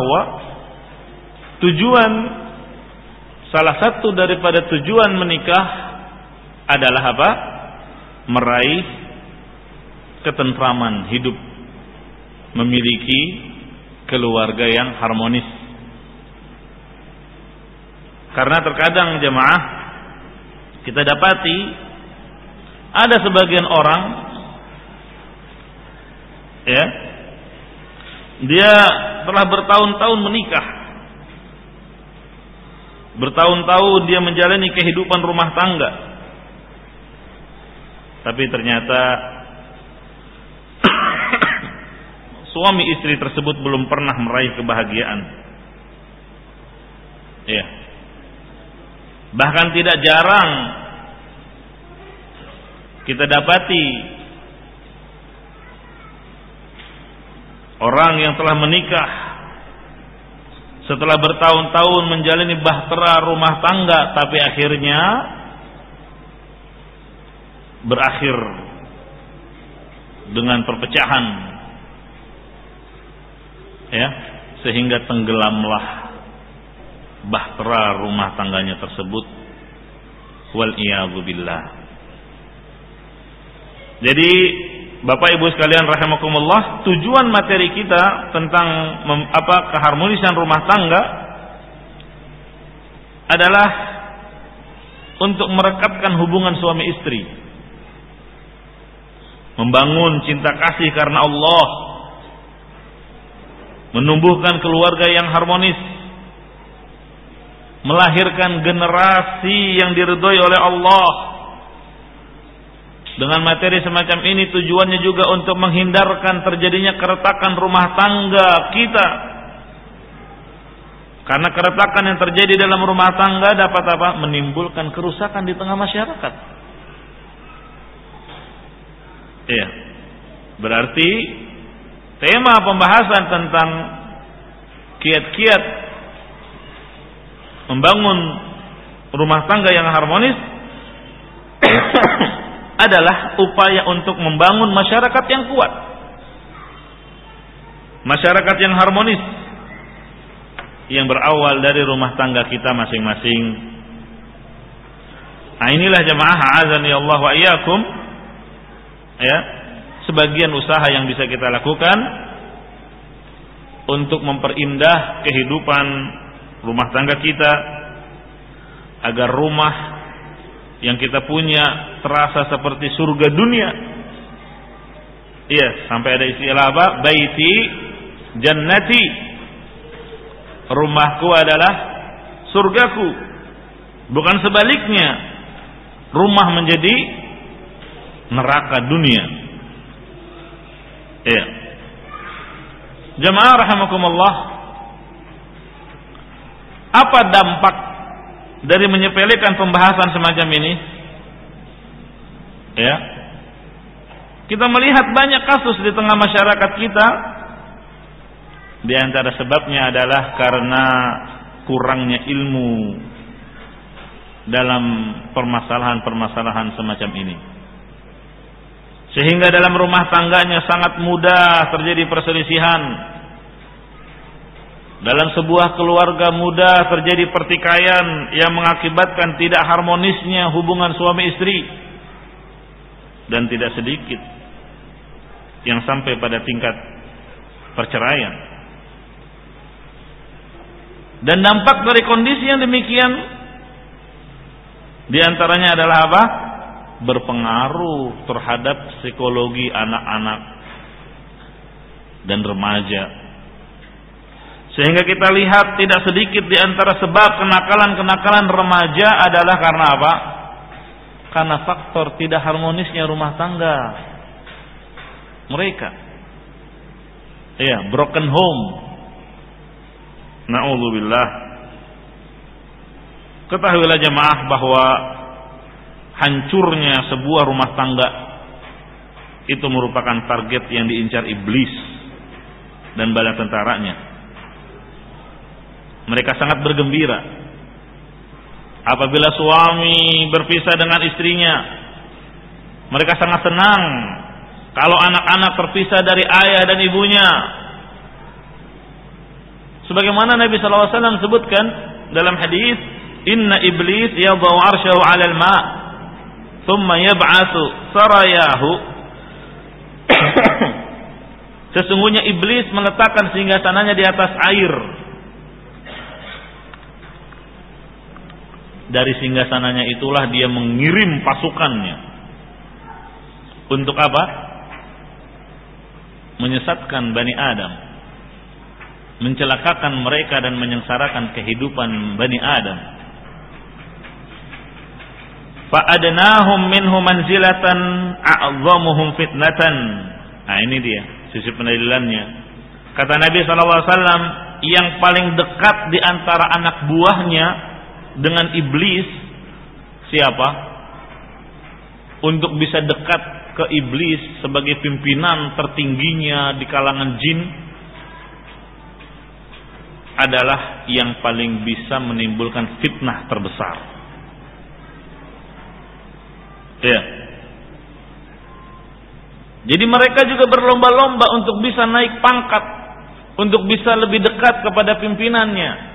bahwa tujuan salah satu daripada tujuan menikah adalah apa? Meraih ketentraman hidup, memiliki keluarga yang harmonis. Karena terkadang jemaah kita dapati ada sebagian orang ya dia telah bertahun-tahun menikah. Bertahun-tahun dia menjalani kehidupan rumah tangga. Tapi ternyata suami istri tersebut belum pernah meraih kebahagiaan. Ya bahkan tidak jarang kita dapati orang yang telah menikah setelah bertahun-tahun menjalani bahtera rumah tangga tapi akhirnya berakhir dengan perpecahan. Ya sehingga tenggelamlah bahtera rumah tangganya tersebut. Wal billah. Jadi Bapak Ibu sekalian rahimakumullah, tujuan materi kita tentang mem, apa keharmonisan rumah tangga adalah untuk merekatkan hubungan suami istri. Membangun cinta kasih karena Allah. Menumbuhkan keluarga yang harmonis. Melahirkan generasi yang diridhoi oleh Allah dengan materi semacam ini tujuannya juga untuk menghindarkan terjadinya keretakan rumah tangga kita. Karena keretakan yang terjadi dalam rumah tangga dapat apa? Menimbulkan kerusakan di tengah masyarakat. Iya. Berarti tema pembahasan tentang kiat-kiat membangun rumah tangga yang harmonis adalah upaya untuk membangun masyarakat yang kuat. Masyarakat yang harmonis yang berawal dari rumah tangga kita masing-masing. Nah, inilah jemaah azan ya Allah wa iyyakum. Ya, sebagian usaha yang bisa kita lakukan untuk memperindah kehidupan rumah tangga kita agar rumah yang kita punya terasa seperti surga dunia. Iya, sampai ada istilah apa? Baiti jannati. Rumahku adalah surgaku. Bukan sebaliknya. Rumah menjadi neraka dunia. Iya. Jemaah rahimakumullah. Apa dampak dari menyepelekan pembahasan semacam ini ya kita melihat banyak kasus di tengah masyarakat kita. Di antara sebabnya adalah karena kurangnya ilmu dalam permasalahan-permasalahan semacam ini. Sehingga dalam rumah tangganya sangat mudah terjadi perselisihan dalam sebuah keluarga muda terjadi pertikaian yang mengakibatkan tidak harmonisnya hubungan suami istri dan tidak sedikit yang sampai pada tingkat perceraian. Dan dampak dari kondisi yang demikian di antaranya adalah apa? Berpengaruh terhadap psikologi anak-anak dan remaja sehingga kita lihat tidak sedikit di antara sebab kenakalan-kenakalan remaja adalah karena apa? Karena faktor tidak harmonisnya rumah tangga mereka. Iya, broken home. Nauzubillah. Ketahuilah jemaah bahwa hancurnya sebuah rumah tangga itu merupakan target yang diincar iblis dan bala tentaranya mereka sangat bergembira apabila suami berpisah dengan istrinya. Mereka sangat senang kalau anak-anak terpisah dari ayah dan ibunya. Sebagaimana Nabi SAW sebutkan dalam hadis, Inna iblis yadau arsyahu alal ma' thumma yab'athu sarayahu Sesungguhnya iblis meletakkan singgasananya di atas air. Dari singgasananya itulah dia mengirim pasukannya. Untuk apa? Menyesatkan Bani Adam. Mencelakakan mereka dan menyengsarakan kehidupan Bani Adam. Fa'adnahum minhu manzilatan a'zamuhum fitnatan. Nah ini dia sisi pendalilannya. Kata Nabi SAW, yang paling dekat di antara anak buahnya dengan iblis siapa? Untuk bisa dekat ke iblis sebagai pimpinan tertingginya di kalangan jin adalah yang paling bisa menimbulkan fitnah terbesar. Ya. Jadi mereka juga berlomba-lomba untuk bisa naik pangkat, untuk bisa lebih dekat kepada pimpinannya.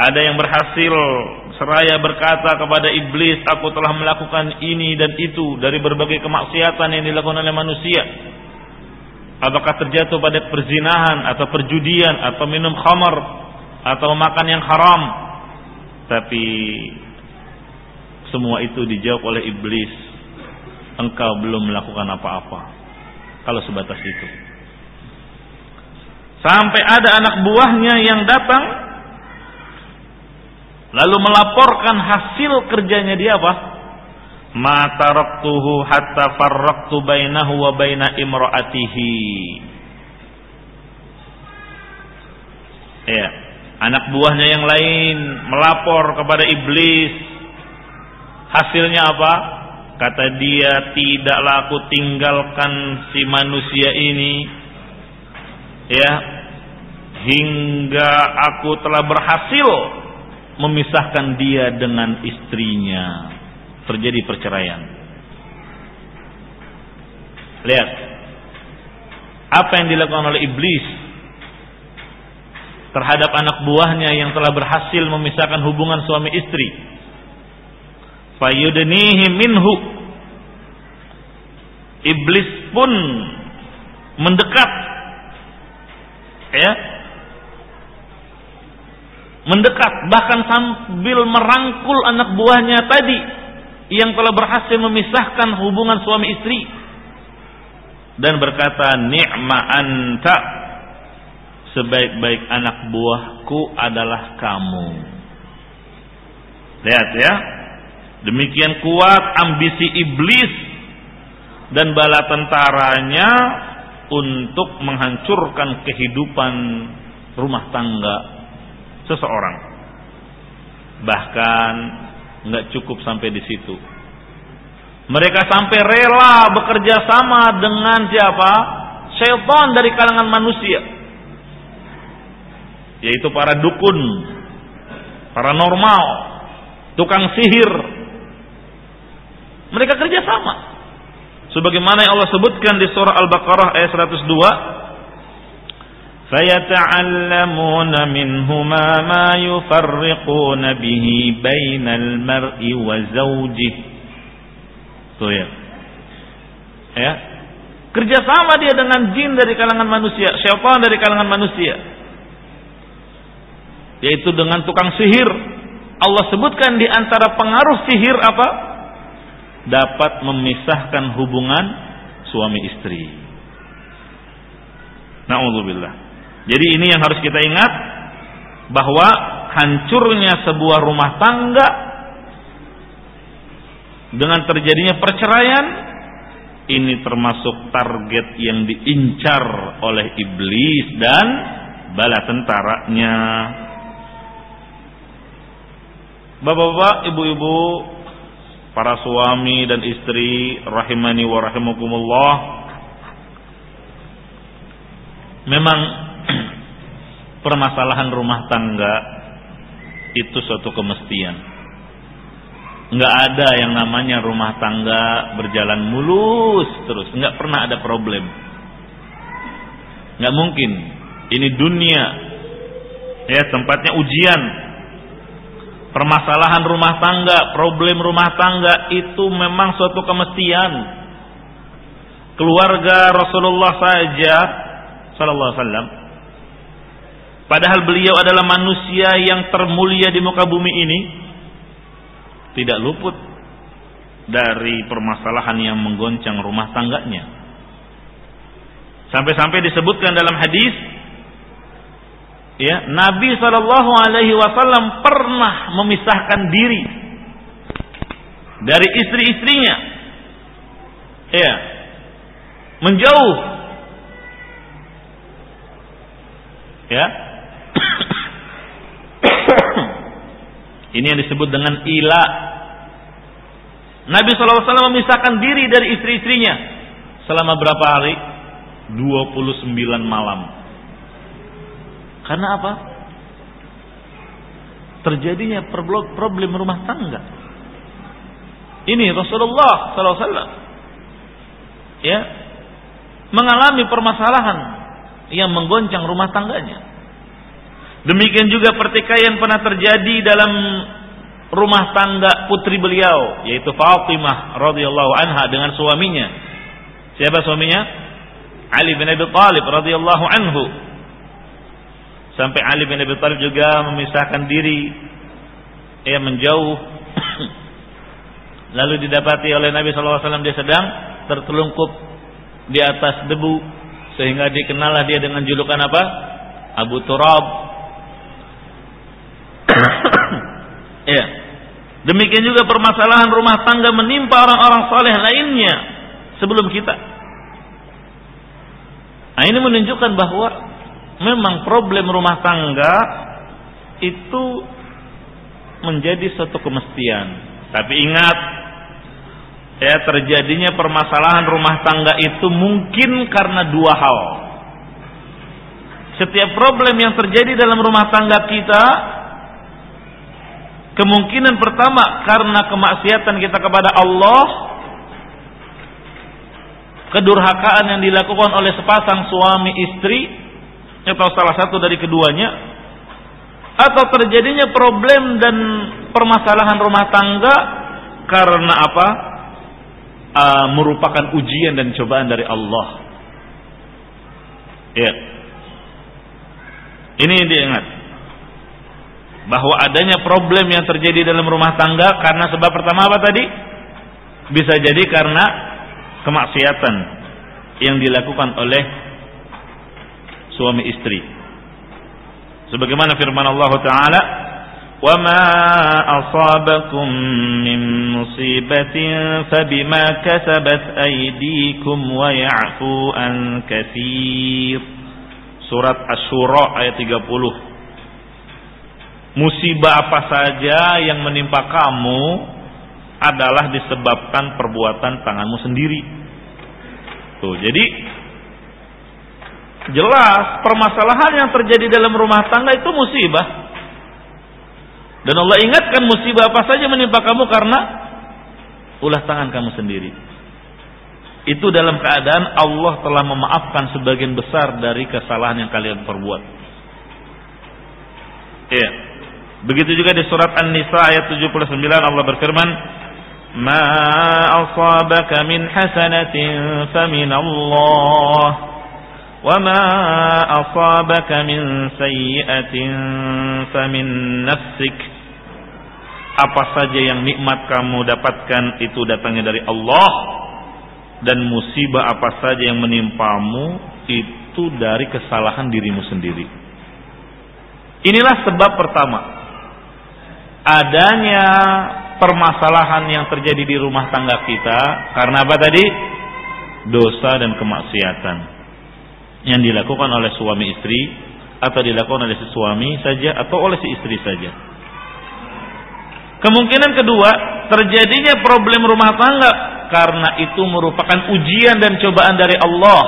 Ada yang berhasil seraya berkata kepada iblis, aku telah melakukan ini dan itu dari berbagai kemaksiatan yang dilakukan oleh manusia. Apakah terjatuh pada perzinahan atau perjudian atau minum khamar atau makan yang haram. Tapi semua itu dijawab oleh iblis engkau belum melakukan apa-apa. Kalau sebatas itu. Sampai ada anak buahnya yang datang lalu melaporkan hasil kerjanya dia apa? Ma taraktuhu hatta farraqtu bainahu wa baina imra'atihi. Ya, anak buahnya yang lain melapor kepada iblis. Hasilnya apa? Kata dia, tidaklah aku tinggalkan si manusia ini ya hingga aku telah berhasil memisahkan dia dengan istrinya. Terjadi perceraian. Lihat. Apa yang dilakukan oleh iblis terhadap anak buahnya yang telah berhasil memisahkan hubungan suami istri fayudnihi minhu iblis pun mendekat ya mendekat bahkan sambil merangkul anak buahnya tadi yang telah berhasil memisahkan hubungan suami istri. Dan berkata ni'ma anta. Sebaik-baik anak buahku adalah kamu. Lihat ya. Demikian kuat ambisi iblis dan bala tentaranya untuk menghancurkan kehidupan rumah tangga seseorang. Bahkan nggak cukup sampai di situ. Mereka sampai rela bekerja sama dengan siapa? Syaitan dari kalangan manusia. Yaitu para dukun, paranormal, tukang sihir, mereka kerja sama. Sebagaimana yang Allah sebutkan di surah Al-Baqarah ayat 102, فَيَتَعَلَّمُونَ مِنْهُمَا مَا يُفَرِّقُونَ بِهِ بَيْنَ الْمَرْءِ وَزَوْجِهِ Tuh ya. Ya. Kerjasama dia dengan jin dari kalangan manusia, syaitan dari kalangan manusia. Yaitu dengan tukang sihir. Allah sebutkan di antara pengaruh sihir apa? dapat memisahkan hubungan suami istri. Nauzubillah. Jadi ini yang harus kita ingat bahwa hancurnya sebuah rumah tangga dengan terjadinya perceraian ini termasuk target yang diincar oleh iblis dan bala tentaranya. Bapak-bapak, ibu-ibu para suami dan istri rahimani wa rahimakumullah memang permasalahan rumah tangga itu suatu kemestian nggak ada yang namanya rumah tangga berjalan mulus terus nggak pernah ada problem nggak mungkin Ini dunia. Ya, tempatnya ujian. Permasalahan rumah tangga, problem rumah tangga itu memang suatu kemestian. Keluarga Rasulullah saja sallallahu alaihi wasallam padahal beliau adalah manusia yang termulia di muka bumi ini. Tidak luput dari permasalahan yang menggoncang rumah tangganya. Sampai-sampai disebutkan dalam hadis ya Nabi Shallallahu Alaihi Wasallam pernah memisahkan diri dari istri-istrinya. Ya menjauh. Ya ini yang disebut dengan ila Nabi SAW memisahkan diri dari istri-istrinya selama berapa hari? 29 malam. Karena apa? Terjadinya problem rumah tangga. Ini Rasulullah SAW ya mengalami permasalahan yang menggoncang rumah tangganya. Demikian juga pertikaian pernah terjadi dalam rumah tangga putri beliau yaitu Fatimah radhiyallahu anha dengan suaminya. Siapa suaminya? Ali bin Abi Thalib radhiyallahu anhu. Sampai Ali bin Abi Thalib juga memisahkan diri ia menjauh lalu didapati oleh Nabi wasallam dia sedang tertelungkup di atas debu sehingga dikenallah dia dengan julukan apa? Abu Turab. Ya. Demikian juga permasalahan rumah tangga menimpa orang-orang saleh lainnya sebelum kita. Nah, ini menunjukkan bahwa memang problem rumah tangga itu menjadi suatu kemestian. Tapi ingat, ya terjadinya permasalahan rumah tangga itu mungkin karena dua hal. Setiap problem yang terjadi dalam rumah tangga kita Kemungkinan pertama karena kemaksiatan kita kepada Allah, kedurhakaan yang dilakukan oleh sepasang suami istri atau salah satu dari keduanya, atau terjadinya problem dan permasalahan rumah tangga karena apa? Uh, merupakan ujian dan cobaan dari Allah. Ya. Ini diingat bahwa adanya problem yang terjadi dalam rumah tangga karena sebab pertama apa tadi? Bisa jadi karena kemaksiatan yang dilakukan oleh suami istri. Sebagaimana firman Allah taala, "Wa ma asabakum min musibatin fabima kasabat aydikum wa ya'fu an katsir." Surat Asy-Syura ayat 30 musibah apa saja yang menimpa kamu adalah disebabkan perbuatan tanganmu sendiri. Tuh, jadi jelas permasalahan yang terjadi dalam rumah tangga itu musibah. Dan Allah ingatkan musibah apa saja menimpa kamu karena ulah tangan kamu sendiri. Itu dalam keadaan Allah telah memaafkan sebagian besar dari kesalahan yang kalian perbuat. Iya. Yeah. Begitu juga di surat An-Nisa ayat 79 Allah berfirman, "Ma asabaka min hasanatin famin Allah, wa ma asabaka min sayyi'atin famin nafsik." Apa saja yang nikmat kamu dapatkan itu datangnya dari Allah dan musibah apa saja yang menimpamu itu dari kesalahan dirimu sendiri. Inilah sebab pertama adanya permasalahan yang terjadi di rumah tangga kita karena apa tadi? Dosa dan kemaksiatan yang dilakukan oleh suami istri atau dilakukan oleh si suami saja atau oleh si istri saja. Kemungkinan kedua, terjadinya problem rumah tangga karena itu merupakan ujian dan cobaan dari Allah.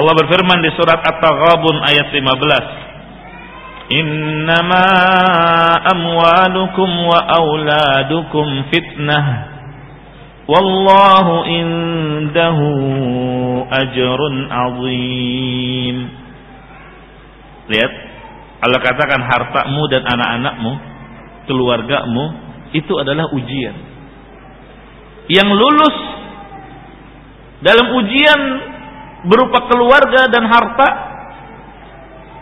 Allah berfirman di surat At-Taghabun ayat 15. إنما أموالكم وأولادكم فتنة والله عنده أجر عظيم Lihat, Allah katakan hartamu dan anak-anakmu, keluargamu, itu adalah ujian. Yang lulus dalam ujian berupa keluarga dan harta,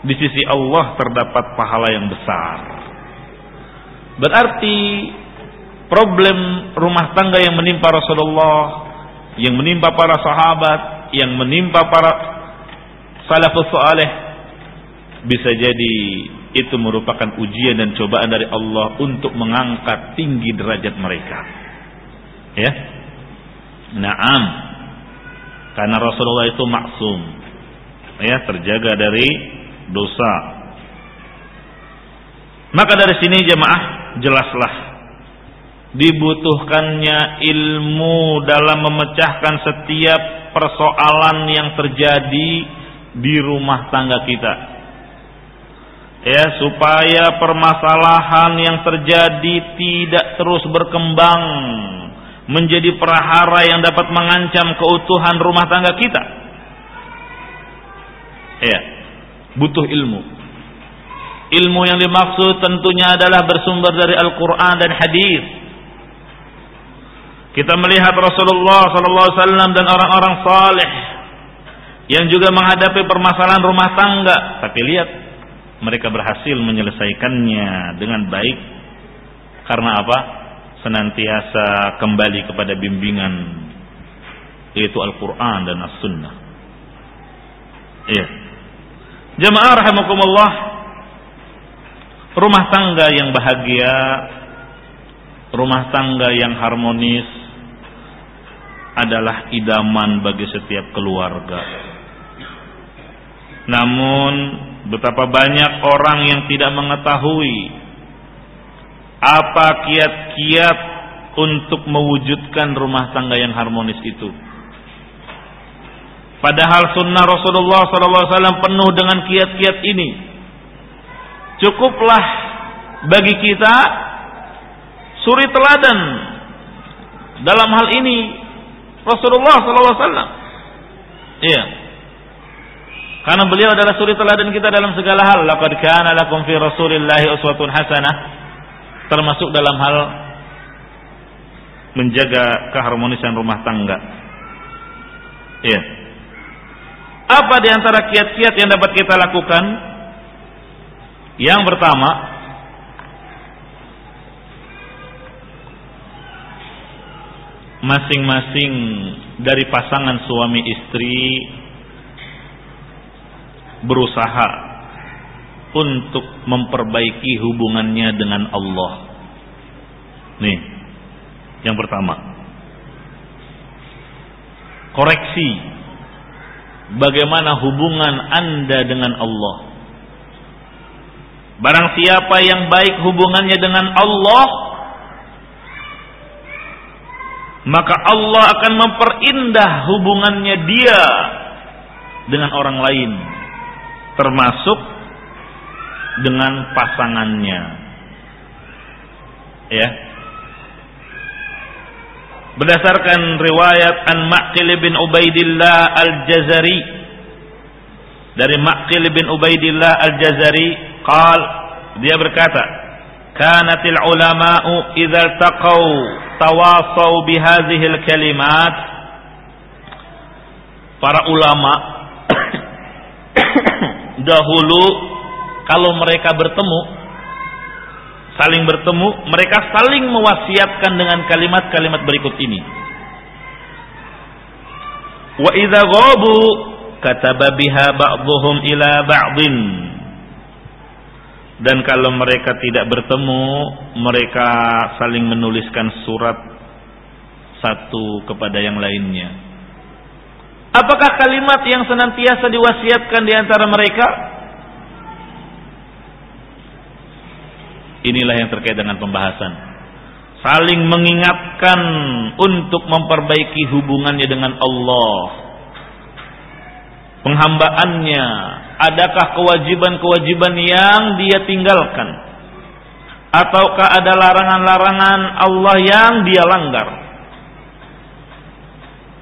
di sisi Allah terdapat pahala yang besar. Berarti problem rumah tangga yang menimpa Rasulullah, yang menimpa para sahabat, yang menimpa para salafus saleh bisa jadi itu merupakan ujian dan cobaan dari Allah untuk mengangkat tinggi derajat mereka. Ya. Naam. Karena Rasulullah itu maksum. Ya, terjaga dari dosa. Maka dari sini jemaah jelaslah dibutuhkannya ilmu dalam memecahkan setiap persoalan yang terjadi di rumah tangga kita ya supaya permasalahan yang terjadi tidak terus berkembang menjadi perahara yang dapat mengancam keutuhan rumah tangga kita. Ya, butuh ilmu. Ilmu yang dimaksud tentunya adalah bersumber dari Al-Quran dan Hadis. Kita melihat Rasulullah SAW dan orang-orang saleh yang juga menghadapi permasalahan rumah tangga. Tapi lihat mereka berhasil menyelesaikannya dengan baik karena apa? senantiasa kembali kepada bimbingan yaitu Al-Qur'an dan As-Sunnah. Iya. Jemaah rahimakumullah, rumah tangga yang bahagia, rumah tangga yang harmonis adalah idaman bagi setiap keluarga. Namun Betapa banyak orang yang tidak mengetahui apa kiat-kiat untuk mewujudkan rumah tangga yang harmonis itu. Padahal sunnah Rasulullah SAW penuh dengan kiat-kiat ini. Cukuplah bagi kita suri teladan dalam hal ini Rasulullah SAW. Iya. Karena beliau adalah suri teladan kita dalam segala hal. Laqad kana lakum fi Rasulillahi uswatun hasanah. Termasuk dalam hal menjaga keharmonisan rumah tangga. Iya. Apa di antara kiat-kiat yang dapat kita lakukan? Yang pertama, masing-masing dari pasangan suami istri berusaha untuk memperbaiki hubungannya dengan Allah. Nih, yang pertama. Koreksi bagaimana hubungan Anda dengan Allah. Barang siapa yang baik hubungannya dengan Allah, maka Allah akan memperindah hubungannya dia dengan orang lain termasuk dengan pasangannya. Ya. Berdasarkan riwayat An Ma'qil bin Ubaidillah Al-Jazari. Dari Ma'qil bin Ubaidillah Al-Jazari qal dia berkata kanatil ulama'u idza taqaw tawasau bihadhihi al-kalimat para ulama dahulu kalau mereka bertemu saling bertemu mereka saling mewasiatkan dengan kalimat-kalimat berikut ini. Wa idza ghabu kataba biha ba'dhum ila ba'din dan kalau mereka tidak bertemu mereka saling menuliskan surat satu kepada yang lainnya. Apakah kalimat yang senantiasa diwasiatkan di antara mereka? Inilah yang terkait dengan pembahasan. Saling mengingatkan untuk memperbaiki hubungannya dengan Allah. Penghambaannya, adakah kewajiban-kewajiban yang dia tinggalkan? Ataukah ada larangan-larangan Allah yang dia langgar?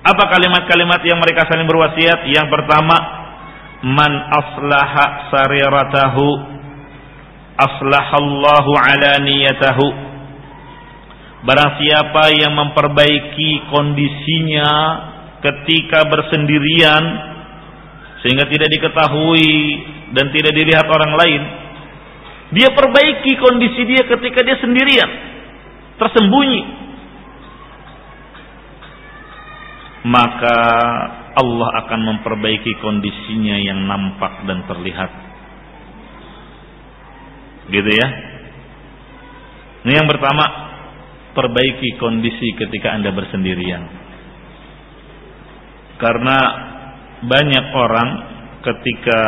Apa kalimat-kalimat yang mereka saling berwasiat? Yang pertama, man aslaha sariratahu aslahallahu ala niyatahu. Barang siapa yang memperbaiki kondisinya ketika bersendirian sehingga tidak diketahui dan tidak dilihat orang lain, dia perbaiki kondisi dia ketika dia sendirian, tersembunyi, maka Allah akan memperbaiki kondisinya yang nampak dan terlihat. Gitu ya. Ini yang pertama, perbaiki kondisi ketika Anda bersendirian. Karena banyak orang ketika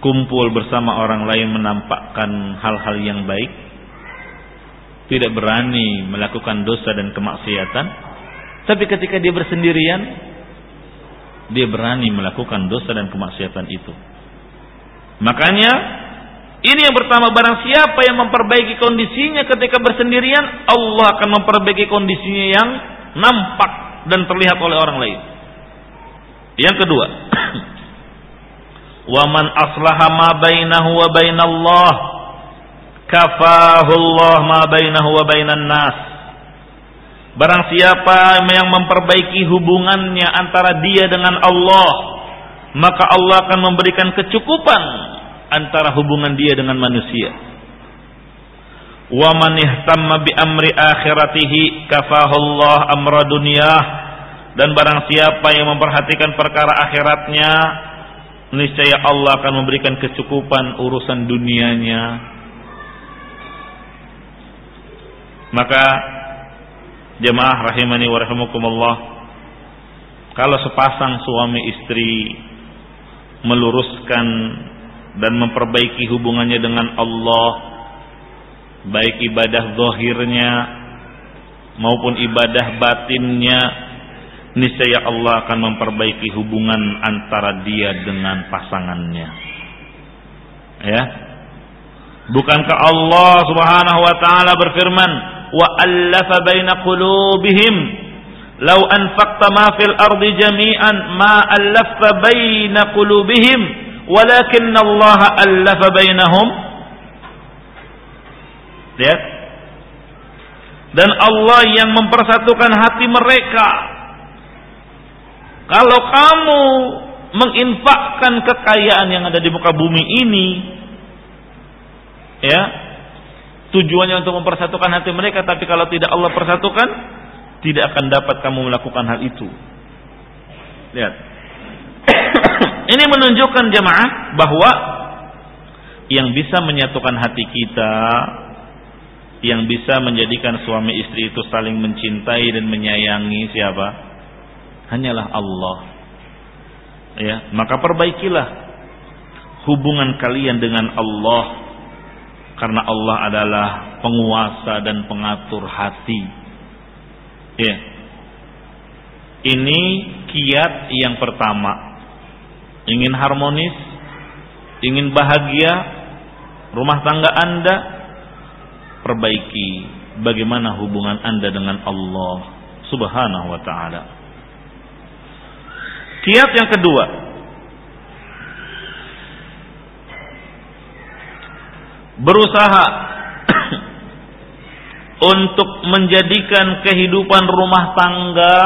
kumpul bersama orang lain menampakkan hal-hal yang baik, tidak berani melakukan dosa dan kemaksiatan, tapi ketika dia bersendirian, dia berani melakukan dosa dan kemaksiatan itu. Makanya ini yang pertama barang siapa yang memperbaiki kondisinya ketika bersendirian, Allah akan memperbaiki kondisinya yang nampak dan terlihat oleh orang lain. Yang kedua, waman aslaha ma bainahu wa bainallah kafahu ma bainahu wa bainan nas. Barang siapa yang memperbaiki hubungannya antara dia dengan Allah, maka Allah akan memberikan kecukupan antara hubungan dia dengan manusia. Wa man ihtamma bi amri akhiratihi kafahullah amra dunyah dan barang siapa yang memperhatikan perkara akhiratnya niscaya Allah akan memberikan kecukupan urusan dunianya maka Jemaah rahimani wa rahimakumullah. Kalau sepasang suami istri meluruskan dan memperbaiki hubungannya dengan Allah baik ibadah zahirnya maupun ibadah batinnya niscaya Allah akan memperbaiki hubungan antara dia dengan pasangannya. Ya? Bukankah Allah Subhanahu wa taala berfirman wa allafa baina qulubihim law anfaqta ma fil ardi jami'an ma allafta baina qulubihim ولكن الله ألف بينهم lihat. Dan Allah yang mempersatukan hati mereka. Kalau kamu menginfakkan kekayaan yang ada di muka bumi ini ya tujuannya untuk mempersatukan hati mereka tapi kalau tidak Allah persatukan tidak akan dapat kamu melakukan hal itu. Lihat ini menunjukkan jemaah bahwa yang bisa menyatukan hati kita yang bisa menjadikan suami istri itu saling mencintai dan menyayangi siapa hanyalah Allah ya maka perbaikilah hubungan kalian dengan Allah karena Allah adalah penguasa dan pengatur hati. Ya. Ini kiat yang pertama. Ingin harmonis, ingin bahagia, rumah tangga Anda perbaiki bagaimana hubungan Anda dengan Allah Subhanahu wa taala. Kiat yang kedua, berusaha untuk menjadikan kehidupan rumah tangga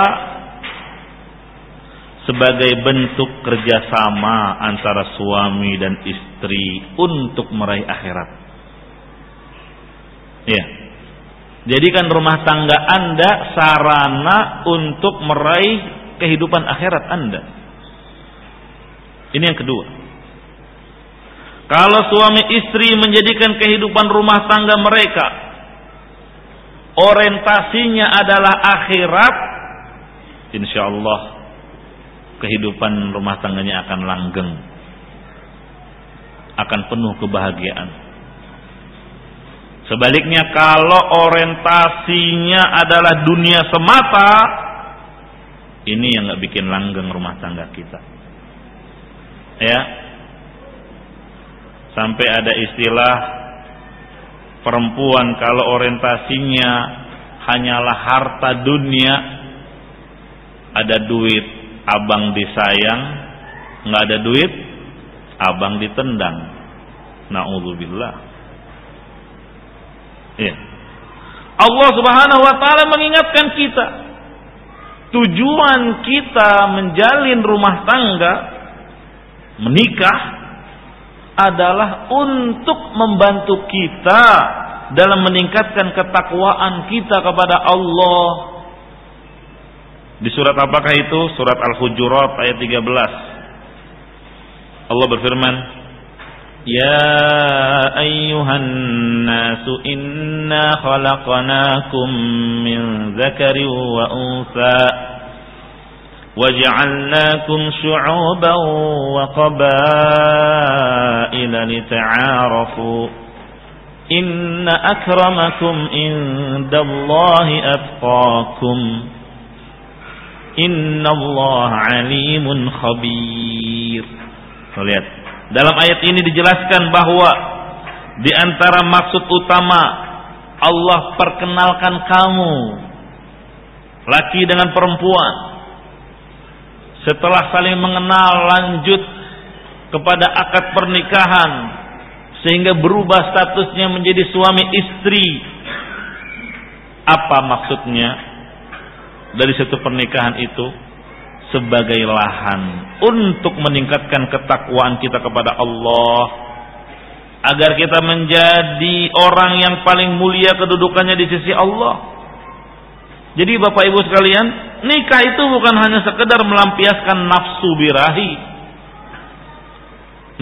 sebagai bentuk kerjasama antara suami dan istri untuk meraih akhirat. Ya, jadikan rumah tangga Anda sarana untuk meraih kehidupan akhirat Anda. Ini yang kedua. Kalau suami istri menjadikan kehidupan rumah tangga mereka orientasinya adalah akhirat, insya Allah kehidupan rumah tangganya akan langgeng, akan penuh kebahagiaan. Sebaliknya kalau orientasinya adalah dunia semata, ini yang nggak bikin langgeng rumah tangga kita. Ya, sampai ada istilah perempuan kalau orientasinya hanyalah harta dunia ada duit abang disayang, nggak ada duit abang ditendang. Nauzubillah. Ya. Allah Subhanahu wa taala mengingatkan kita tujuan kita menjalin rumah tangga menikah adalah untuk membantu kita dalam meningkatkan ketakwaan kita kepada Allah. Di surat apakah itu? Surat Al-Hujurat ayat 13. Allah berfirman, "Ya ayyuhan nasu inna khalaqnakum min dzakarin wa untha waja'alnakum syu'uban wa qabaila lita'arafu." Inna akramakum indallahi atqakum Inna Allah alimun khabir. Lihat. Dalam ayat ini dijelaskan bahwa Di antara maksud utama Allah perkenalkan kamu Laki dengan perempuan. Setelah saling mengenal lanjut Kepada akad pernikahan sehingga berubah statusnya menjadi suami istri. Apa maksudnya dari satu pernikahan itu? Sebagai lahan untuk meningkatkan ketakwaan kita kepada Allah, agar kita menjadi orang yang paling mulia kedudukannya di sisi Allah. Jadi Bapak Ibu sekalian, nikah itu bukan hanya sekedar melampiaskan nafsu birahi,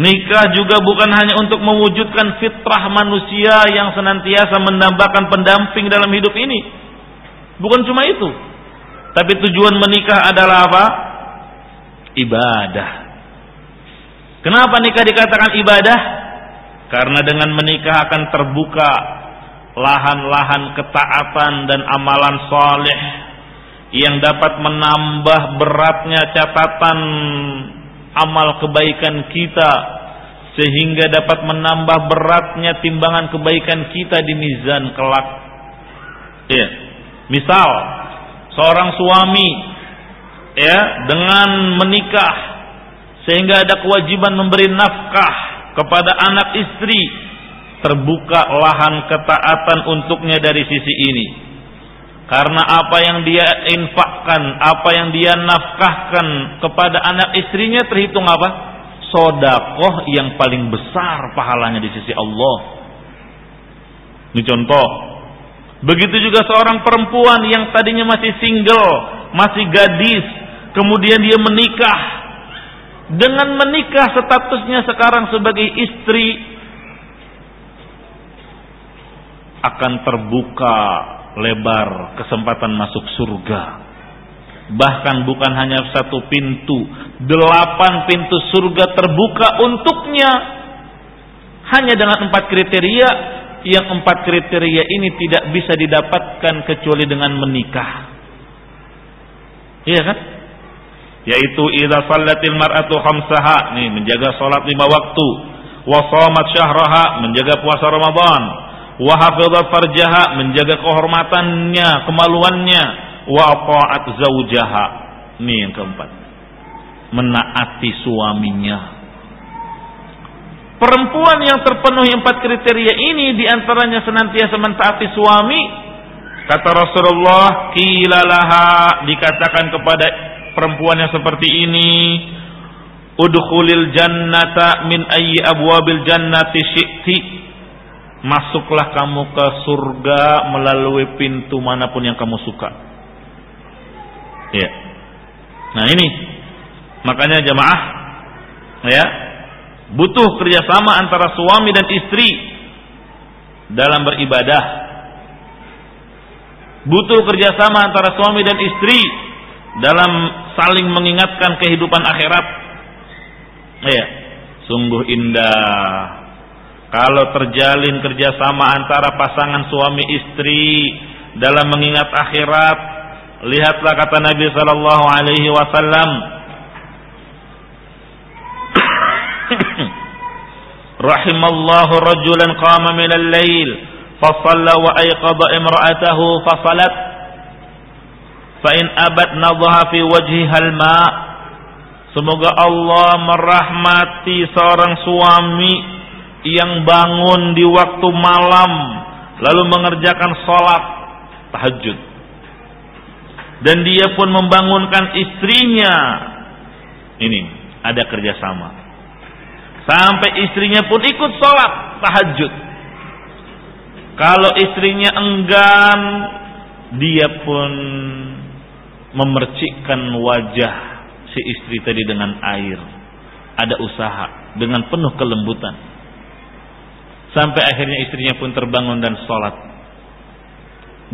Nikah juga bukan hanya untuk mewujudkan fitrah manusia yang senantiasa menambahkan pendamping dalam hidup ini. Bukan cuma itu. Tapi tujuan menikah adalah apa? Ibadah. Kenapa nikah dikatakan ibadah? Karena dengan menikah akan terbuka lahan-lahan ketaatan dan amalan soleh yang dapat menambah beratnya catatan amal kebaikan kita sehingga dapat menambah beratnya timbangan kebaikan kita di mizan kelak. Ya. Misal seorang suami ya dengan menikah sehingga ada kewajiban memberi nafkah kepada anak istri terbuka lahan ketaatan untuknya dari sisi ini karena apa yang dia infakkan, apa yang dia nafkahkan kepada anak istrinya terhitung apa? Sodakoh yang paling besar pahalanya di sisi Allah. Ini contoh. Begitu juga seorang perempuan yang tadinya masih single, masih gadis, kemudian dia menikah. Dengan menikah statusnya sekarang sebagai istri akan terbuka lebar kesempatan masuk surga. Bahkan bukan hanya satu pintu, delapan pintu surga terbuka untuknya. Hanya dengan empat kriteria, yang empat kriteria ini tidak bisa didapatkan kecuali dengan menikah. Iya kan? Yaitu idza sallatil mar'atu khamsaha, nih menjaga salat lima waktu, wa shamat syahraha, menjaga puasa Ramadan, wa farjaha menjaga kehormatannya, kemaluannya, wa ta'at zaujaha. Ini yang keempat. Menaati suaminya. Perempuan yang terpenuhi empat kriteria ini di antaranya senantiasa mentaati suami. Kata Rasulullah, kilalaha dikatakan kepada perempuan yang seperti ini, udkhulil jannata min ayyi abwabil jannati syi'ti Masuklah kamu ke surga melalui pintu mana pun yang kamu suka. Ya. Nah ini makanya jamaah ya butuh kerjasama antara suami dan istri dalam beribadah. Butuh kerjasama antara suami dan istri dalam saling mengingatkan kehidupan akhirat. Ya, sungguh indah kalau terjalin kerjasama antara pasangan suami istri dalam mengingat akhirat, lihatlah kata Nabi Shallallahu Alaihi Wasallam, rajulan qama min al-lail fasalla wa ayqadha imra'atahu fasalat. Fa in abad nadhaha fi wajhihal ma semoga Allah merahmati seorang suami yang bangun di waktu malam lalu mengerjakan salat tahajud. Dan dia pun membangunkan istrinya. Ini ada kerjasama sampai istrinya pun ikut sholat tahajud kalau istrinya enggan dia pun memercikkan wajah si istri tadi dengan air. Ada usaha dengan penuh kelembutan. Sampai akhirnya istrinya pun terbangun dan sholat.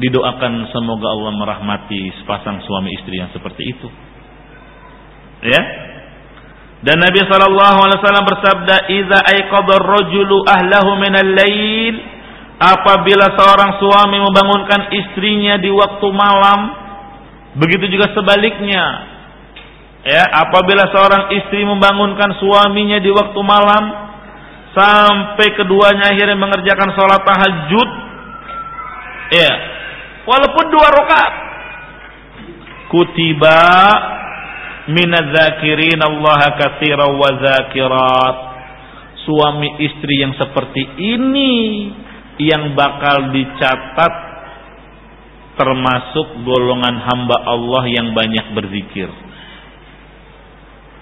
Didoakan semoga Allah merahmati sepasang suami istri yang seperti itu. Ya. Dan Nabi sallallahu alaihi wasallam bersabda, "Idza aiqadha ar-rajulu ahlahu min al-lail" Apabila seorang suami membangunkan istrinya di waktu malam, Begitu juga sebaliknya. Ya, apabila seorang istri membangunkan suaminya di waktu malam sampai keduanya akhirnya mengerjakan sholat tahajud, ya, walaupun dua rakaat, kutiba minadzakirin Allah katsira wa zakirat. Suami istri yang seperti ini yang bakal dicatat termasuk golongan hamba Allah yang banyak berzikir.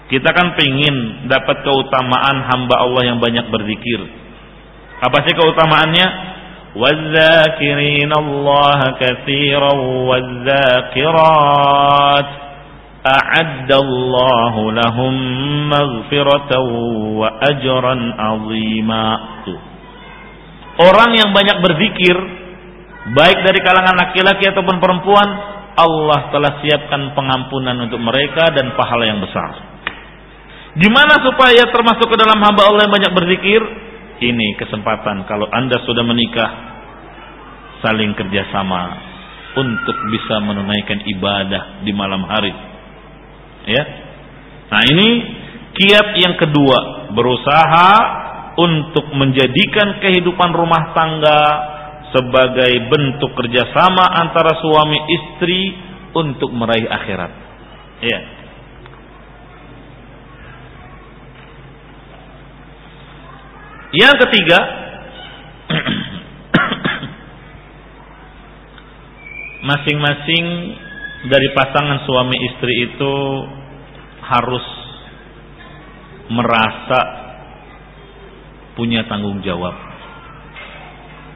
Kita kan pingin dapat keutamaan hamba Allah yang banyak berzikir. Apa sih keutamaannya? وَالذَّاكِرِينَ اللَّهَ كَثِيرًا وَالذَّاكِرَاتِ أَعَدَّ اللَّهُ لَهُم مَغْفِرَةً وَأَجْرًا عَظِيمًا Orang yang banyak berzikir baik dari kalangan laki-laki ataupun perempuan, Allah telah siapkan pengampunan untuk mereka dan pahala yang besar. Gimana supaya termasuk ke dalam hamba Allah yang banyak berzikir? Ini kesempatan kalau Anda sudah menikah, saling kerjasama untuk bisa menunaikan ibadah di malam hari. Ya. Nah, ini kiat yang kedua, berusaha untuk menjadikan kehidupan rumah tangga sebagai bentuk kerjasama antara suami istri untuk meraih akhirat. Ya. Yang ketiga, masing-masing dari pasangan suami istri itu harus merasa punya tanggung jawab.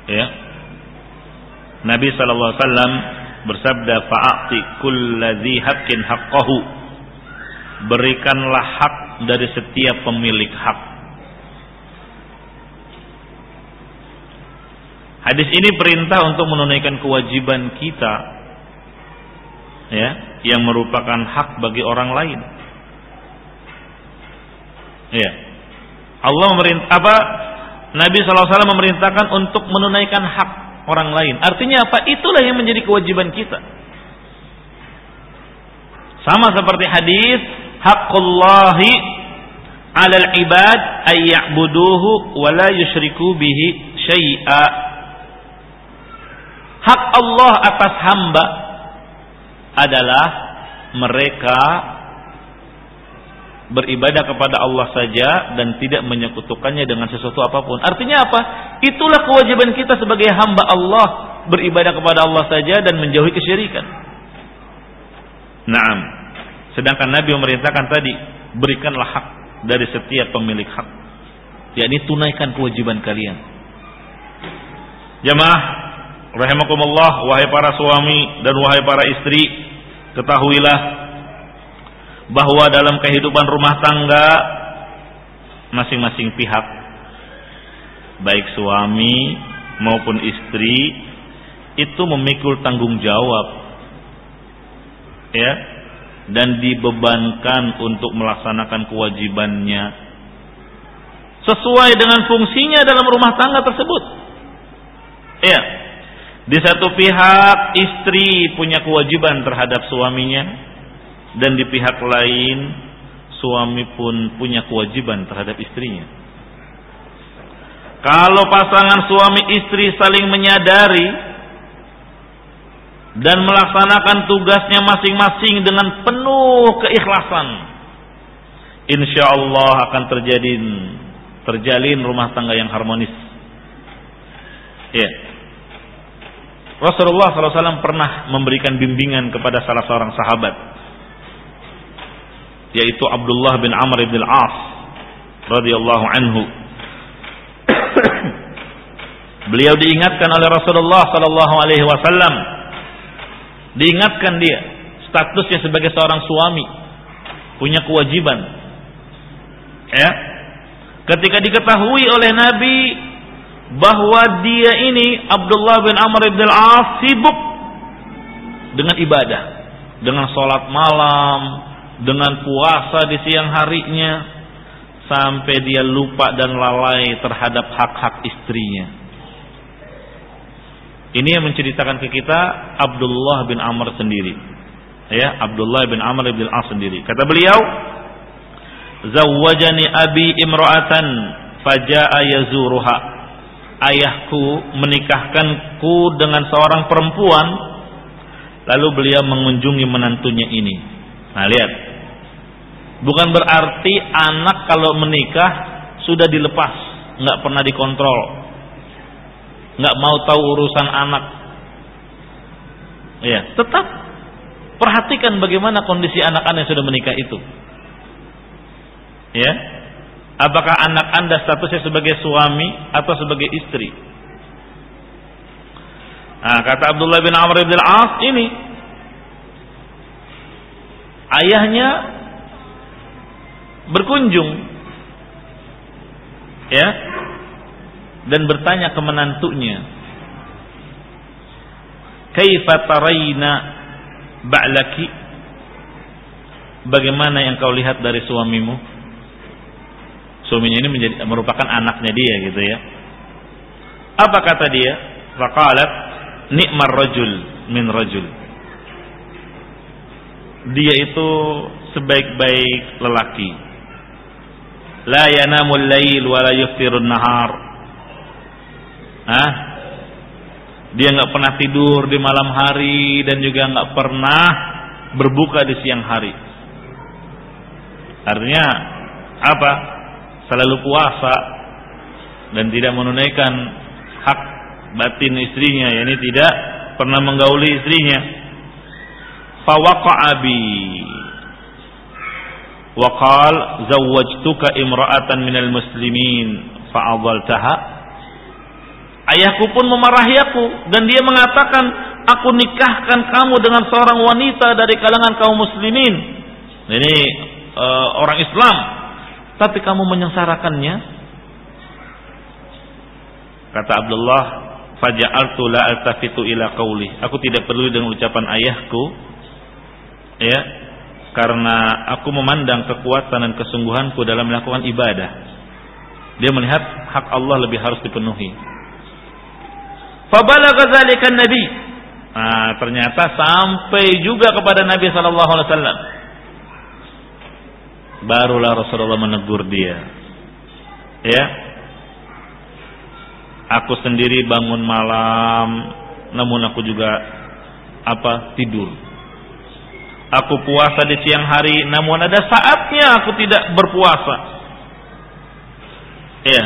Ya, Nabi sallallahu alaihi wasallam bersabda fa'ati kulladzi haqqin haqqahu. Berikanlah hak dari setiap pemilik hak. Hadis ini perintah untuk menunaikan kewajiban kita ya, yang merupakan hak bagi orang lain. Ya. Allah memerintah apa? Nabi SAW memerintahkan untuk menunaikan hak orang lain. Artinya apa? Itulah yang menjadi kewajiban kita. Sama seperti hadis haqqullahi 'alal ibad ay ya'buduhu wa la yusyriku bihi syai'a. Hak Allah atas hamba adalah mereka beribadah kepada Allah saja dan tidak menyekutukannya dengan sesuatu apa pun. Artinya apa? Itulah kewajiban kita sebagai hamba Allah beribadah kepada Allah saja dan menjauhi kesyirikan. Naam. Sedangkan Nabi memerintahkan tadi, berikanlah hak dari setiap pemilik hak. yakni tunaikan kewajiban kalian. Jamaah rahimakumullah wahai para suami dan wahai para istri, ketahuilah bahwa dalam kehidupan rumah tangga masing-masing pihak baik suami maupun istri itu memikul tanggung jawab ya dan dibebankan untuk melaksanakan kewajibannya sesuai dengan fungsinya dalam rumah tangga tersebut. Ya di satu pihak istri punya kewajiban terhadap suaminya dan di pihak lain suami pun punya kewajiban terhadap istrinya. Kalau pasangan suami istri saling menyadari dan melaksanakan tugasnya masing-masing dengan penuh keikhlasan insya Allah akan terjadi terjalin rumah tangga yang harmonis ya Rasulullah SAW pernah memberikan bimbingan kepada salah seorang sahabat yaitu Abdullah bin Amr bin Al-As radhiyallahu anhu Beliau diingatkan oleh Rasulullah sallallahu alaihi wasallam. Diingatkan dia statusnya sebagai seorang suami punya kewajiban. Ya. Ketika diketahui oleh Nabi bahwa dia ini Abdullah bin Amr bin Al-As sibuk dengan ibadah, dengan sholat malam, dengan puasa di siang harinya, sampai dia lupa dan lalai terhadap hak-hak istrinya. Ini yang menceritakan ke kita Abdullah bin Amr sendiri. Ya, Abdullah bin Amr bin As sendiri. Kata beliau, "Zawwajani abi imra'atan faja'a yazuruha." Ayahku menikahkanku dengan seorang perempuan lalu beliau mengunjungi menantunya ini. Nah, lihat. Bukan berarti anak kalau menikah sudah dilepas, nggak pernah dikontrol nggak mau tahu urusan anak. Ya, tetap perhatikan bagaimana kondisi anak-anak yang sudah menikah itu. Ya. Apakah anak Anda statusnya sebagai suami atau sebagai istri? Nah, kata Abdullah bin Amr bin Al-As ini. Ayahnya berkunjung ya dan bertanya ke menantunya kaifa tarayna ba'laki? Bagaimana yang kau lihat dari suamimu suaminya ini menjadi merupakan anaknya dia gitu ya apa kata dia faqalat ni'mar rajul min rajul dia itu sebaik-baik lelaki la yanamul lail wa la yuftirun nahar Hah? Dia nggak pernah tidur di malam hari dan juga nggak pernah berbuka di siang hari. Artinya apa? Selalu puasa dan tidak menunaikan hak batin istrinya, yakni tidak pernah menggauli istrinya. Fawaqa'a bi wa imra'atan minal muslimin fa'adhaltaha Ayahku pun memarahi aku dan dia mengatakan, aku nikahkan kamu dengan seorang wanita dari kalangan kaum muslimin. Ini uh, orang Islam, tapi kamu menyengsarakannya. Kata Abdullah, faja'altu la altafitu ila qauli. Aku tidak peduli dengan ucapan ayahku. Ya, karena aku memandang kekuatan dan kesungguhanku dalam melakukan ibadah. Dia melihat hak Allah lebih harus dipenuhi. Fabalagha dzalika Nabi. Nah, ternyata sampai juga kepada Nabi sallallahu alaihi wasallam. Barulah Rasulullah menegur dia. Ya. Aku sendiri bangun malam, namun aku juga apa? tidur. Aku puasa di siang hari, namun ada saatnya aku tidak berpuasa. Ya,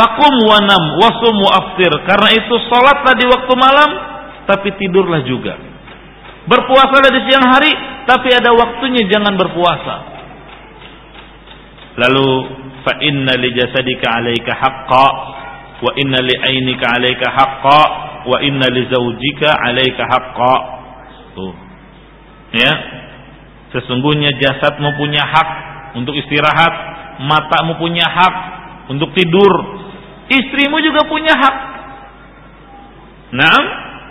Fakum wanam wasum aftir. Karena itu sholatlah di waktu malam, tapi tidurlah juga. Berpuasalah di siang hari, tapi ada waktunya jangan berpuasa. Lalu fa inna li jasadika 'alaika haqqa wa inna li ainika 'alaika haqqa wa inna li zaujika 'alaika haqqa. Tuh. Ya. Sesungguhnya jasadmu punya hak untuk istirahat, matamu punya hak untuk tidur, Istrimu juga punya hak. Nah,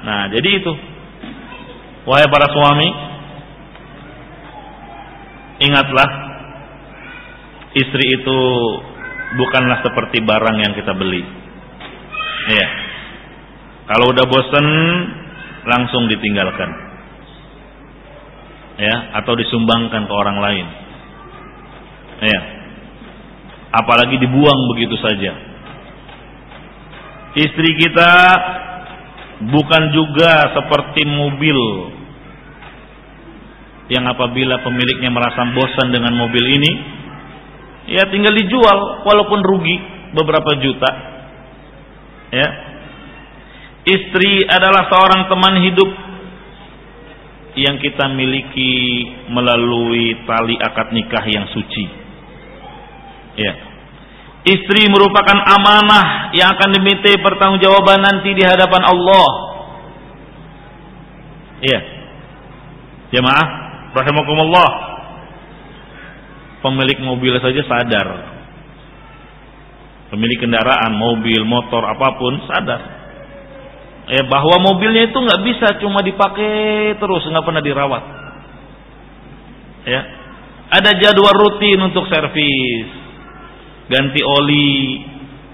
nah jadi itu. Wahai para suami, ingatlah istri itu bukanlah seperti barang yang kita beli. Iya. Kalau udah bosen langsung ditinggalkan. Ya, atau disumbangkan ke orang lain. Ya. Apalagi dibuang begitu saja istri kita bukan juga seperti mobil yang apabila pemiliknya merasa bosan dengan mobil ini ya tinggal dijual walaupun rugi beberapa juta ya istri adalah seorang teman hidup yang kita miliki melalui tali akad nikah yang suci. Ya. Istri merupakan amanah yang akan diminta pertanggungjawaban nanti di hadapan Allah. Ya. Jemaah rahimakumullah. Pemilik mobil saja sadar. Pemilik kendaraan, mobil, motor apa pun sadar. Eh bahwa mobilnya itu nggak bisa cuma dipakai terus nggak pernah dirawat. Ya. Ada jadwal rutin untuk servis. Ganti oli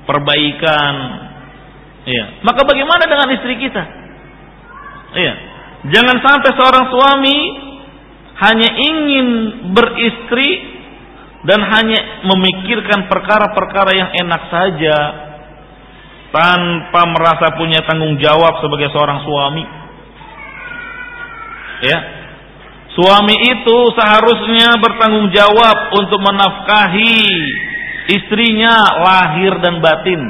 perbaikan. Ya maka bagaimana dengan istri kita? Ya jangan sampai seorang suami hanya ingin beristri dan hanya memikirkan perkara-perkara yang enak saja tanpa merasa punya tanggung jawab sebagai seorang suami. Ya. Suami itu seharusnya bertanggung jawab untuk menafkahi istrinya lahir dan batin.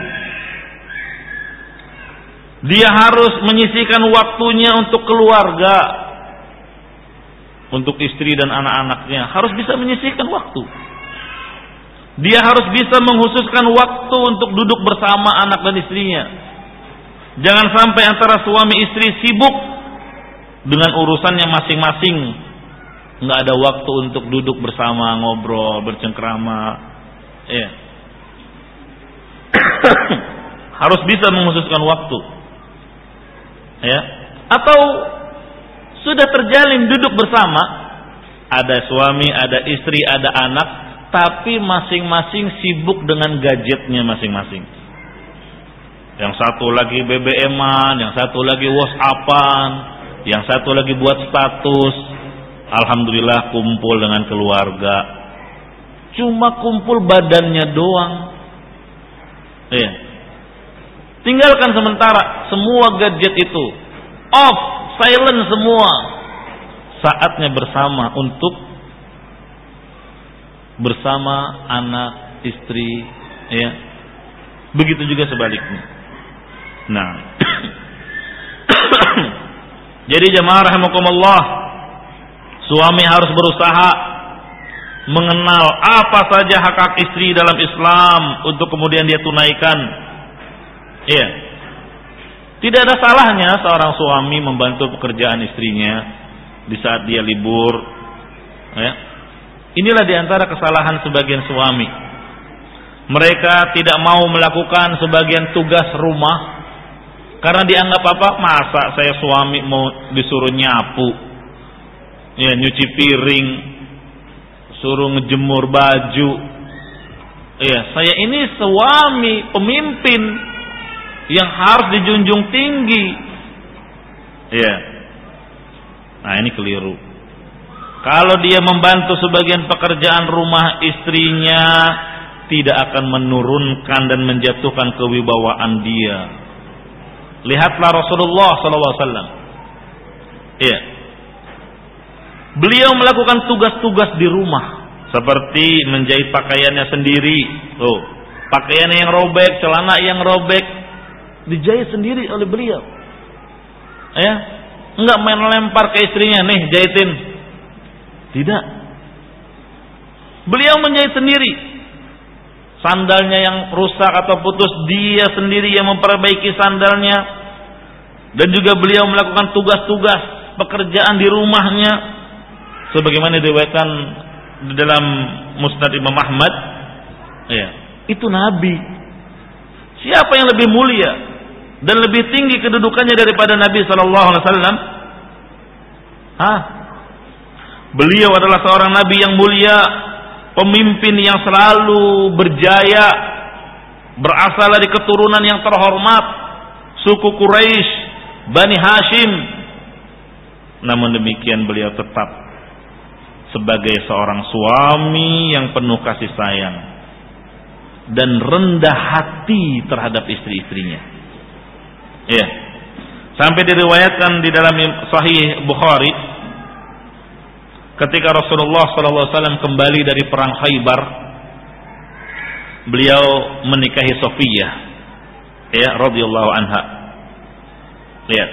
Dia harus menyisihkan waktunya untuk keluarga. Untuk istri dan anak-anaknya harus bisa menyisihkan waktu. Dia harus bisa menghususkan waktu untuk duduk bersama anak dan istrinya. Jangan sampai antara suami istri sibuk dengan urusannya masing-masing. Nggak ada waktu untuk duduk bersama, ngobrol, bercengkrama. Ya. harus bisa menghususkan waktu. Ya. Atau sudah terjalin duduk bersama, ada suami, ada istri, ada anak, tapi masing-masing sibuk dengan gadgetnya masing-masing. Yang satu lagi BBM-an, yang satu lagi WhatsApp-an, yang satu lagi buat status. Alhamdulillah kumpul dengan keluarga. Cuma kumpul badannya doang. Iya. Tinggalkan sementara semua gadget itu. Off, silent semua. Saatnya bersama untuk bersama anak, istri, ya. Begitu juga sebaliknya. Nah. Jadi jemaah rahimakumullah, suami harus berusaha mengenal apa saja hak-hak istri dalam Islam untuk kemudian dia tunaikan. Iya. Tidak ada salahnya seorang suami membantu pekerjaan istrinya di saat dia libur, ya, Inilah di antara kesalahan sebagian suami. Mereka tidak mau melakukan sebagian tugas rumah karena dianggap apa? Masa saya suami mau disuruh nyapu, ya nyuci piring, suruh ngejemur baju. Ya, saya ini suami pemimpin yang harus dijunjung tinggi. Ya. Nah, ini keliru. Kalau dia membantu sebagian pekerjaan rumah istrinya tidak akan menurunkan dan menjatuhkan kewibawaan dia. Lihatlah Rasulullah SAW. Iya. Beliau melakukan tugas-tugas di rumah seperti menjahit pakaiannya sendiri. Tuh, pakaian yang robek, celana yang robek dijahit sendiri oleh beliau. Ya, enggak main lempar ke istrinya, nih jahitin tidak. Beliau menjahit sendiri. Sandalnya yang rusak atau putus, dia sendiri yang memperbaiki sandalnya. Dan juga beliau melakukan tugas-tugas pekerjaan di rumahnya. Sebagaimana diriwayatkan di dalam Musnad Imam Ahmad. Ya, itu Nabi. Siapa yang lebih mulia dan lebih tinggi kedudukannya daripada Nabi Sallallahu Alaihi Wasallam? Hah? Beliau adalah seorang nabi yang mulia, pemimpin yang selalu berjaya, berasal dari keturunan yang terhormat, suku Quraisy, Bani Hashim. Namun demikian beliau tetap sebagai seorang suami yang penuh kasih sayang dan rendah hati terhadap istri-istrinya. Ya. Sampai diriwayatkan di dalam Sahih Bukhari ketika Rasulullah SAW kembali dari perang Khaybar, beliau menikahi Sofiyah, ya radhiyallahu anha. Lihat,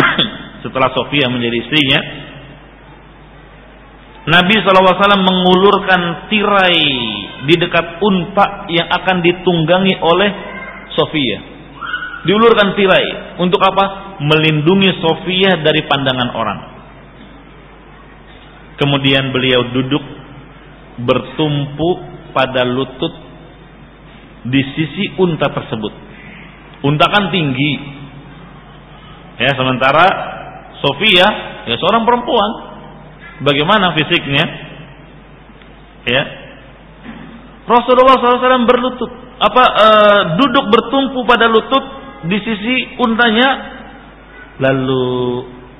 setelah Sofiyah menjadi istrinya, Nabi SAW mengulurkan tirai di dekat unta yang akan ditunggangi oleh Sofia. Diulurkan tirai. Untuk apa? Melindungi Sofia dari pandangan orang. Kemudian beliau duduk bertumpu pada lutut di sisi unta tersebut. Unta kan tinggi. Ya, sementara Sofia ya seorang perempuan bagaimana fisiknya ya Rasulullah SAW berlutut apa e, duduk bertumpu pada lutut di sisi untanya lalu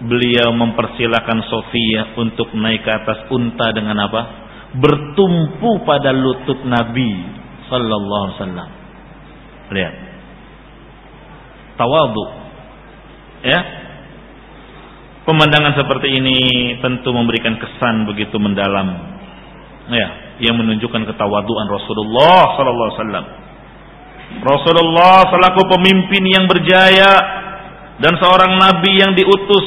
beliau mempersilahkan Sofia untuk naik ke atas unta dengan apa? Bertumpu pada lutut Nabi sallallahu alaihi wasallam. Lihat. Tawadu. Ya. Pemandangan seperti ini tentu memberikan kesan begitu mendalam. Ya, yang menunjukkan ketawaduan Rasulullah sallallahu alaihi wasallam. Rasulullah selaku pemimpin yang berjaya dan seorang nabi yang diutus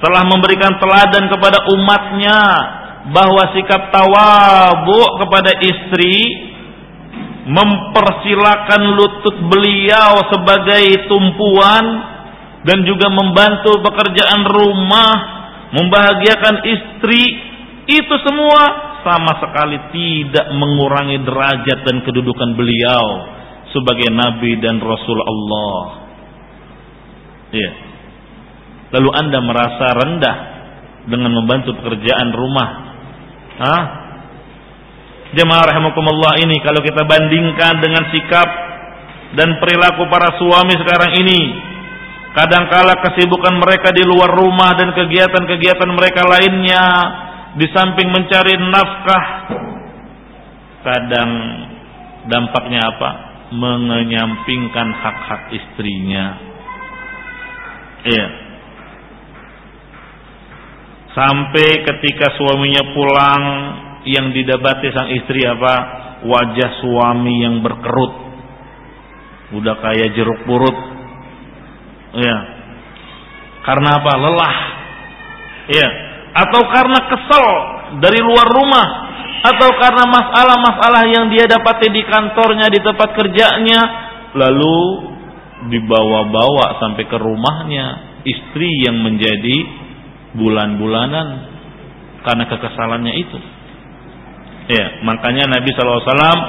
telah memberikan teladan kepada umatnya bahwa sikap tawabu kepada istri mempersilakan lutut beliau sebagai tumpuan dan juga membantu pekerjaan rumah, membahagiakan istri, itu semua sama sekali tidak mengurangi derajat dan kedudukan beliau sebagai nabi dan rasul Allah. Iya. Lalu Anda merasa rendah dengan membantu pekerjaan rumah. Hah? Jemaah rahimakumullah ini kalau kita bandingkan dengan sikap dan perilaku para suami sekarang ini Kadangkala kesibukan mereka di luar rumah dan kegiatan-kegiatan mereka lainnya di samping mencari nafkah kadang dampaknya apa? Mengenyampingkan hak-hak istrinya. Iya. Sampai ketika suaminya pulang yang didapati sang istri apa? Wajah suami yang berkerut. Udah kayak jeruk purut Ya. Karena apa? Lelah. Ya. Atau karena kesel dari luar rumah atau karena masalah-masalah yang dia dapati di kantornya, di tempat kerjanya, lalu dibawa-bawa sampai ke rumahnya istri yang menjadi bulan-bulanan karena kekesalannya itu. Ya, makanya Nabi SAW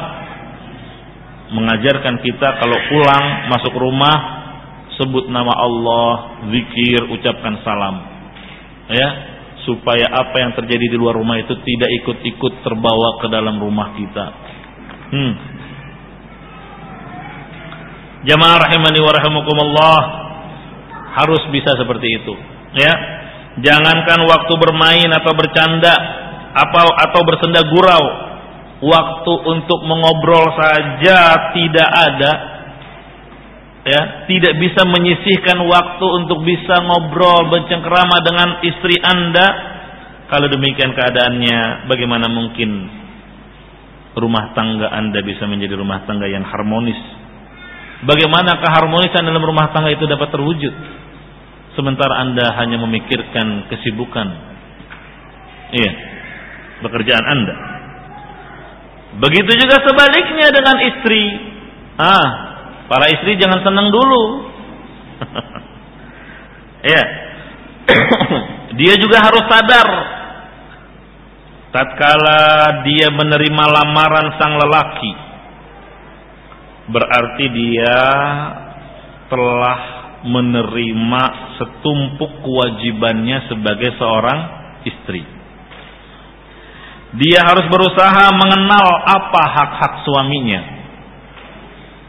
mengajarkan kita kalau pulang masuk rumah sebut nama Allah, zikir, ucapkan salam. Ya, supaya apa yang terjadi di luar rumah itu tidak ikut-ikut terbawa ke dalam rumah kita. Hmm. Jamaah rahimani wa rahimakumullah harus bisa seperti itu, ya. Jangankan waktu bermain atau bercanda apa atau bersenda gurau, waktu untuk mengobrol saja tidak ada ya tidak bisa menyisihkan waktu untuk bisa ngobrol bercengkerama dengan istri anda. Kalau demikian keadaannya bagaimana mungkin rumah tangga anda bisa menjadi rumah tangga yang harmonis? Bagaimana keharmonisan dalam rumah tangga itu dapat terwujud? Sementara anda hanya memikirkan kesibukan iya pekerjaan anda. Begitu juga sebaliknya dengan istri. Ah Para istri jangan senang dulu. ya. dia juga harus sadar tatkala dia menerima lamaran sang lelaki berarti dia telah menerima setumpuk kewajibannya sebagai seorang istri. Dia harus berusaha mengenal apa hak-hak suaminya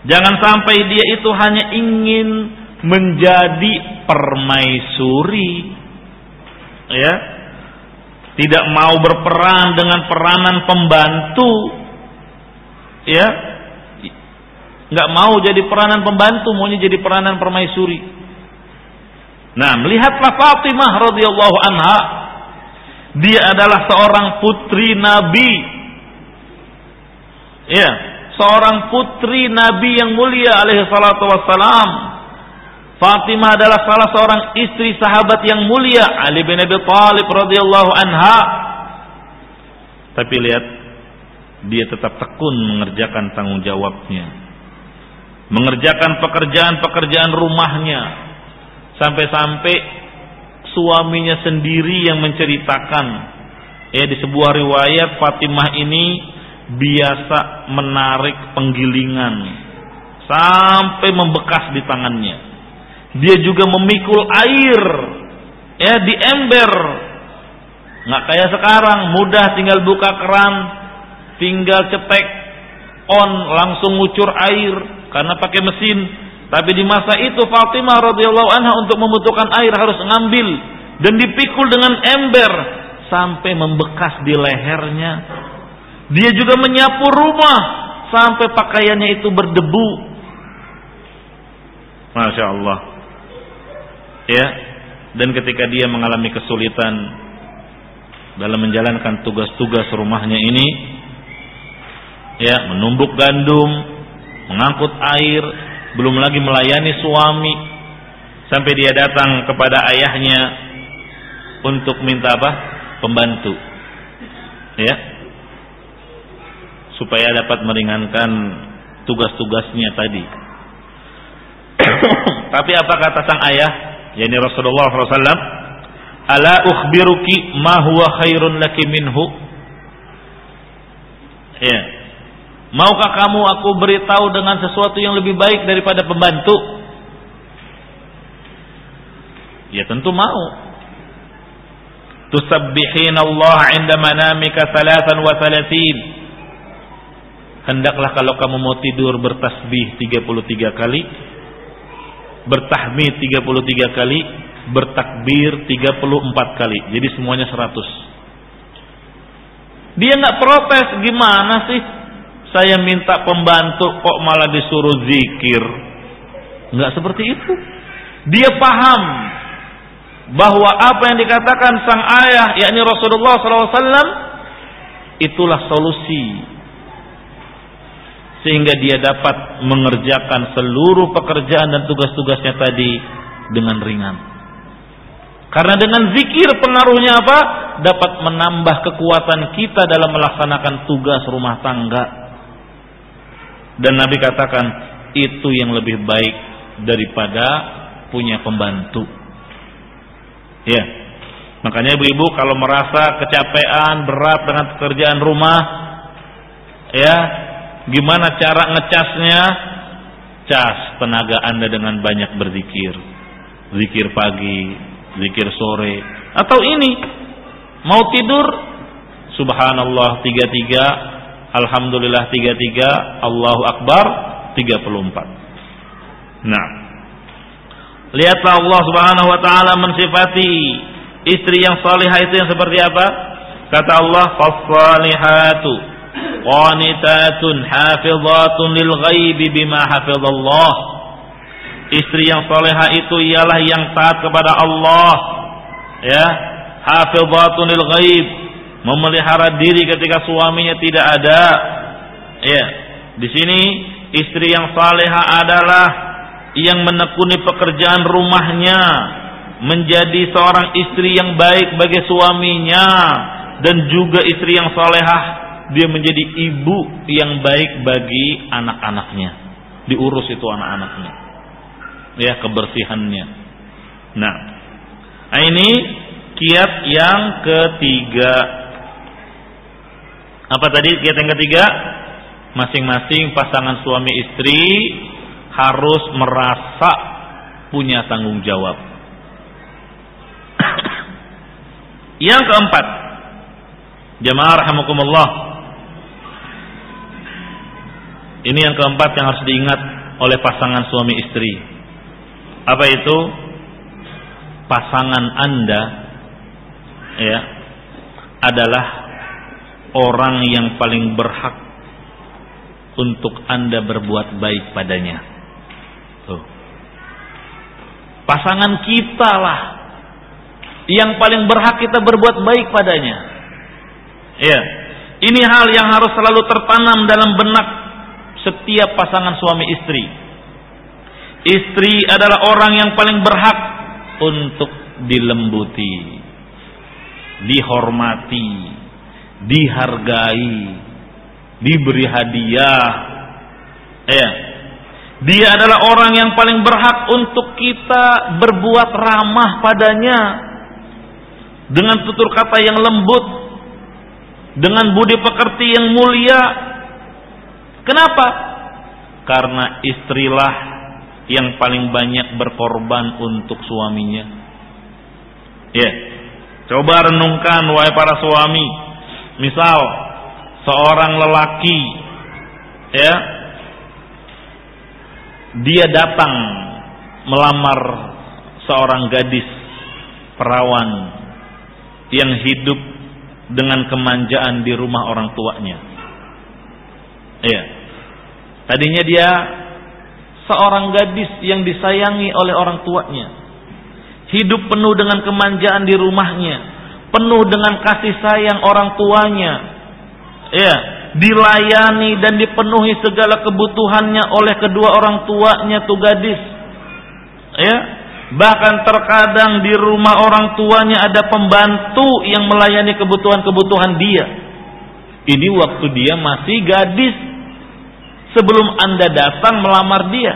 Jangan sampai dia itu hanya ingin menjadi permaisuri. Ya. Tidak mau berperan dengan peranan pembantu. Ya. nggak mau jadi peranan pembantu, maunya jadi peranan permaisuri. Nah, melihatlah Fatimah radhiyallahu anha, dia adalah seorang putri Nabi. Ya, seorang putri Nabi yang mulia alaihi salatu wassalam. Fatimah adalah salah seorang istri sahabat yang mulia Ali bin Abi Thalib radhiyallahu anha. Tapi lihat dia tetap tekun mengerjakan tanggung jawabnya mengerjakan pekerjaan-pekerjaan rumahnya sampai-sampai suaminya sendiri yang menceritakan ya di sebuah riwayat Fatimah ini biasa menarik penggilingan sampai membekas di tangannya dia juga memikul air ya di ember nggak kayak sekarang mudah tinggal buka keran tinggal cetek on langsung ngucur air karena pakai mesin. Tapi di masa itu Fatimah radhiyallahu anha untuk membutuhkan air harus ngambil dan dipikul dengan ember sampai membekas di lehernya. Dia juga menyapu rumah sampai pakaiannya itu berdebu. Masya Allah. Ya, dan ketika dia mengalami kesulitan dalam menjalankan tugas-tugas rumahnya ini, ya menumbuk gandum, mengangkut air, belum lagi melayani suami sampai dia datang kepada ayahnya untuk minta apa? pembantu. Ya. Supaya dapat meringankan tugas-tugasnya tadi. Tapi apa kata sang ayah? yakni Rasulullah SAW, "Ala ukhbiruki ma huwa khairun laki minhu?" Ya. Maukah kamu aku beritahu dengan sesuatu yang lebih baik daripada pembantu? Ya tentu mau. Tusabbihin Allah inda manamika salatan wa salatin. Hendaklah kalau kamu mau tidur bertasbih 33 kali, bertahmid 33 kali, bertakbir 34 kali. Jadi semuanya 100. Dia nggak protes gimana sih? saya minta pembantu kok malah disuruh zikir. Enggak seperti itu. Dia paham bahwa apa yang dikatakan sang ayah yakni Rasulullah SAW itulah solusi sehingga dia dapat mengerjakan seluruh pekerjaan dan tugas-tugasnya tadi dengan ringan. Karena dengan zikir pengaruhnya apa? Dapat menambah kekuatan kita dalam melaksanakan tugas rumah tangga. Dan Nabi katakan itu yang lebih baik daripada punya pembantu. Ya. Makanya ibu-ibu kalau merasa kecapean, berat dengan pekerjaan rumah, ya, gimana cara ngecasnya? Cas tenaga Anda dengan banyak berzikir. Zikir pagi, zikir sore, atau ini mau tidur subhanallah tiga tiga Alhamdulillah 33, Allahu Akbar 34. Nah. Lihatlah Allah Subhanahu wa taala mensifati istri yang salihah itu yang seperti apa? Kata Allah, "Fas-salihatu qanitatun hafizatun lil ghaibi bima hafizallah." Istri yang salihah itu ialah yang taat kepada Allah. Ya, hafizatun lil ghaib, memelihara diri ketika suaminya tidak ada. Ya, di sini istri yang saleha adalah yang menekuni pekerjaan rumahnya, menjadi seorang istri yang baik bagi suaminya dan juga istri yang salehah dia menjadi ibu yang baik bagi anak-anaknya. Diurus itu anak-anaknya. Ya, kebersihannya. Nah, ini kiat yang ketiga apa tadi kiat yang ketiga? Masing-masing pasangan suami istri harus merasa punya tanggung jawab. yang keempat, jemaah rahimakumullah. Ini yang keempat yang harus diingat oleh pasangan suami istri. Apa itu? Pasangan Anda ya adalah orang yang paling berhak untuk Anda berbuat baik padanya. Tuh. Pasangan kita lah yang paling berhak kita berbuat baik padanya. Ya. Ini hal yang harus selalu tertanam dalam benak setiap pasangan suami istri. Istri adalah orang yang paling berhak untuk dilembuti, dihormati, dihargai, diberi hadiah. Ya. Dia adalah orang yang paling berhak untuk kita berbuat ramah padanya dengan tutur kata yang lembut, dengan budi pekerti yang mulia. Kenapa? Karena istrilah yang paling banyak berkorban untuk suaminya. Ya. Coba renungkan wahai para suami. Misal seorang lelaki ya dia datang melamar seorang gadis perawan yang hidup dengan kemanjaan di rumah orang tuanya. Iya. Tadinya dia seorang gadis yang disayangi oleh orang tuanya. Hidup penuh dengan kemanjaan di rumahnya, penuh dengan kasih sayang orang tuanya, ya dilayani dan dipenuhi segala kebutuhannya oleh kedua orang tuanya tuh gadis. Ya bahkan terkadang di rumah orang tuanya ada pembantu yang melayani kebutuhan-kebutuhan dia. Ini waktu dia masih gadis sebelum anda datang melamar dia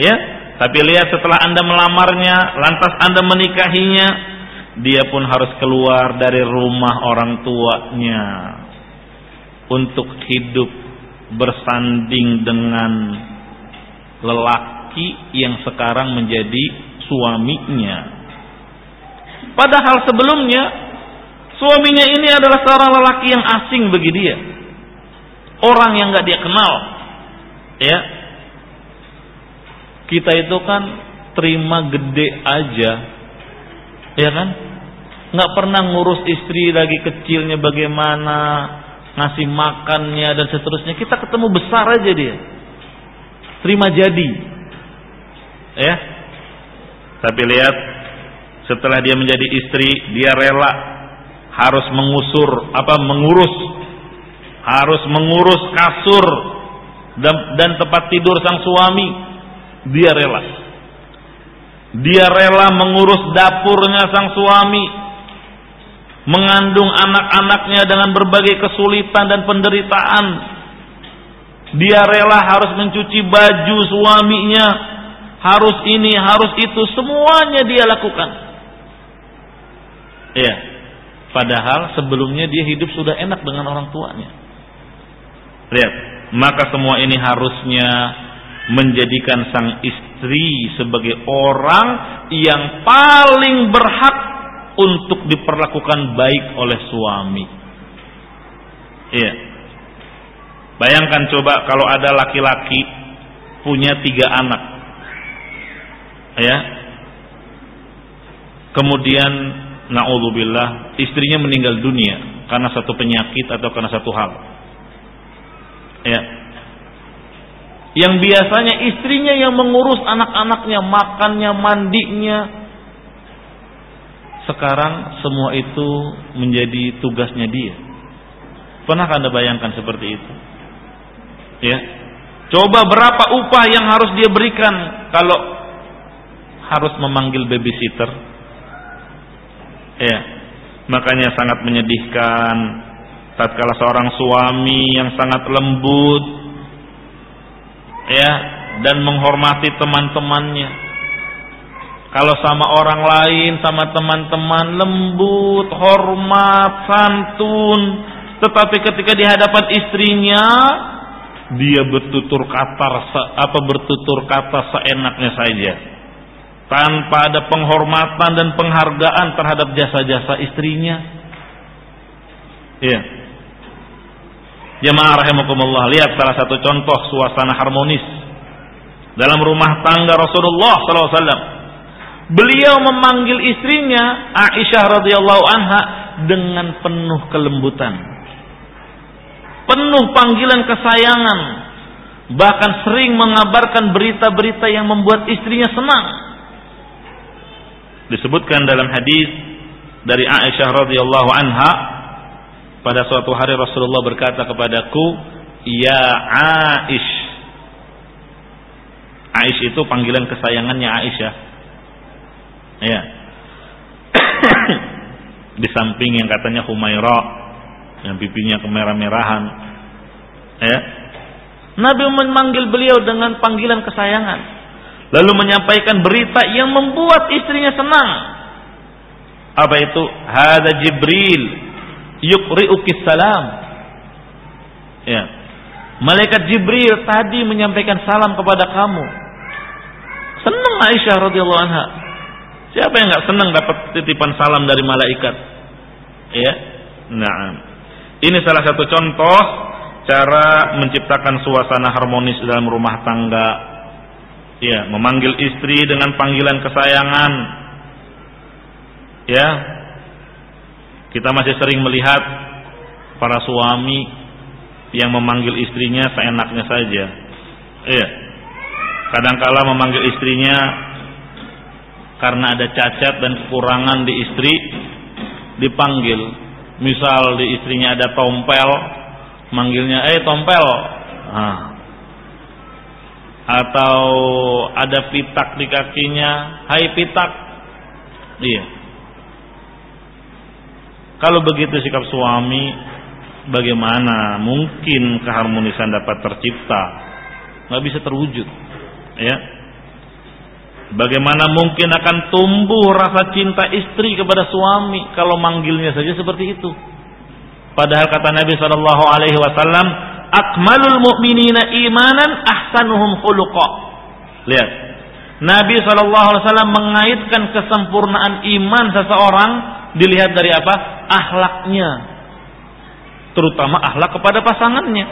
ya tapi lihat setelah anda melamarnya lantas anda menikahinya dia pun harus keluar dari rumah orang tuanya untuk hidup bersanding dengan lelaki yang sekarang menjadi suaminya. Padahal sebelumnya suaminya ini adalah seorang lelaki yang asing bagi dia. Orang yang nggak dia kenal. Ya. Kita itu kan terima gede aja. Ya kan? nggak pernah ngurus istri lagi kecilnya bagaimana, ngasih makannya dan seterusnya. Kita ketemu besar aja dia. Terima jadi. Ya. Tapi lihat setelah dia menjadi istri, dia rela harus mengusur apa mengurus harus mengurus kasur dan, dan tempat tidur sang suami. Dia rela. Dia rela mengurus dapurnya sang suami mengandung anak-anaknya dengan berbagai kesulitan dan penderitaan. Dia rela harus mencuci baju suaminya, harus ini, harus itu, semuanya dia lakukan. Ya, padahal sebelumnya dia hidup sudah enak dengan orang tuanya. Lihat, maka semua ini harusnya menjadikan sang istri sebagai orang yang paling berhak untuk diperlakukan baik oleh suami. Iya. Bayangkan coba kalau ada laki-laki punya tiga anak. Ya. Kemudian naudzubillah istrinya meninggal dunia karena satu penyakit atau karena satu hal. Ya. Yang biasanya istrinya yang mengurus anak-anaknya, makannya, mandinya, sekarang semua itu menjadi tugasnya dia. Pernah Anda bayangkan seperti itu? Ya. Coba berapa upah yang harus dia berikan kalau harus memanggil babysitter? Ya. Makanya sangat menyedihkan tatkala seorang suami yang sangat lembut ya dan menghormati teman-temannya kalau sama orang lain, sama teman-teman lembut, hormat, santun. Tetapi ketika di hadapan istrinya, dia bertutur kata apa bertutur kata seenaknya saja. Tanpa ada penghormatan dan penghargaan terhadap jasa-jasa istrinya. Iya. Jemaah rahimakumullah, lihat salah satu contoh suasana harmonis dalam rumah tangga Rasulullah wasallam beliau memanggil istrinya Aisyah radhiyallahu anha dengan penuh kelembutan. penuh panggilan kesayangan, bahkan sering mengabarkan berita-berita yang membuat istrinya senang. Disebutkan dalam hadis dari Aisyah radhiyallahu anha pada suatu hari Rasulullah berkata kepadaku, "Ya Aish." Aish itu panggilan kesayangannya Aisyah. Ya. Di samping yang katanya Humaira yang pipinya kemerah-merahan. Ya. Nabi memanggil beliau dengan panggilan kesayangan. Lalu menyampaikan berita yang membuat istrinya senang. Apa itu? Hada Jibril yuqri'uki salam. Ya. Malaikat Jibril tadi menyampaikan salam kepada kamu. Senang Aisyah radhiyallahu anha. Siapa yang nggak senang dapat titipan salam dari malaikat? Ya. Nah, ini salah satu contoh cara menciptakan suasana harmonis dalam rumah tangga. Ya, memanggil istri dengan panggilan kesayangan. Ya. Kita masih sering melihat para suami yang memanggil istrinya seenaknya saja. Iya. Kadangkala memanggil istrinya karena ada cacat dan kekurangan di istri dipanggil. Misal di istrinya ada tompel, manggilnya eh tompel. Nah. Atau ada pitak di kakinya, hai pitak. Iya. Kalau begitu sikap suami, bagaimana mungkin keharmonisan dapat tercipta? Nggak bisa terwujud, ya. Bagaimana mungkin akan tumbuh rasa cinta istri kepada suami kalau manggilnya saja seperti itu? Padahal kata Nabi Shallallahu Alaihi Wasallam, akmalul mu'minina imanan ahsanuhum khuluqa. Lihat, Nabi Wasallam mengaitkan kesempurnaan iman seseorang dilihat dari apa? Akhlaknya, terutama akhlak kepada pasangannya.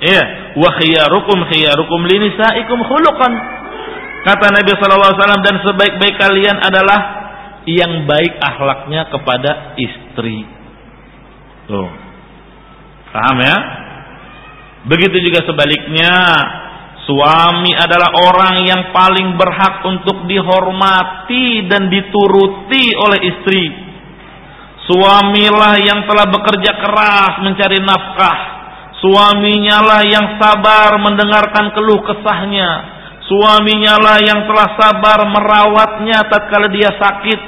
Iya, wa khiyarukum khiyarukum linisaikum khuluqan. Kata Nabi SAW dan sebaik-baik kalian adalah yang baik akhlaknya kepada istri. Tuh. Paham ya? Begitu juga sebaliknya, suami adalah orang yang paling berhak untuk dihormati dan dituruti oleh istri. Suamilah yang telah bekerja keras mencari nafkah. Suaminya lah yang sabar mendengarkan keluh kesahnya Suaminya lah yang telah sabar merawatnya tatkala dia sakit.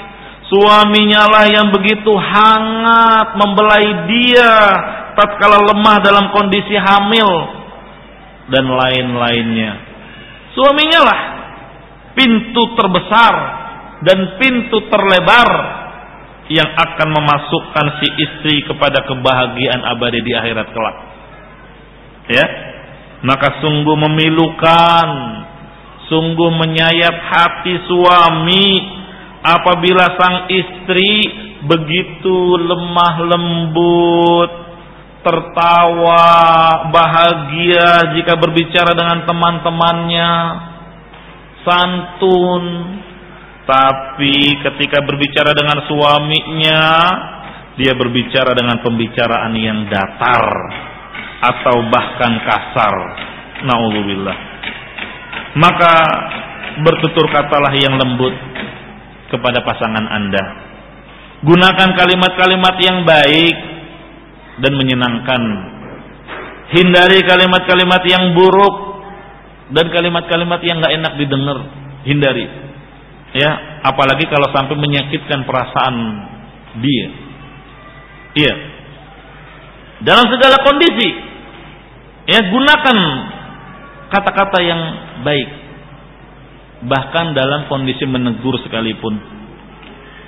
Suaminya lah yang begitu hangat membelai dia tatkala lemah dalam kondisi hamil dan lain-lainnya. Suaminya lah pintu terbesar dan pintu terlebar yang akan memasukkan si istri kepada kebahagiaan abadi di akhirat kelak. Ya, maka sungguh memilukan sungguh menyayat hati suami apabila sang istri begitu lemah lembut tertawa bahagia jika berbicara dengan teman-temannya. Santun. Tapi ketika berbicara dengan suaminya dia berbicara dengan pembicaraan yang datar atau bahkan kasar. Naudzubillah. Maka bertutur katalah yang lembut kepada pasangan Anda. Gunakan kalimat-kalimat yang baik dan menyenangkan. Hindari kalimat-kalimat yang buruk dan kalimat-kalimat yang nggak enak didengar. Hindari. Ya, apalagi kalau sampai menyakitkan perasaan dia. Iya. Dalam segala kondisi, ya gunakan kata-kata yang baik bahkan dalam kondisi menegur sekalipun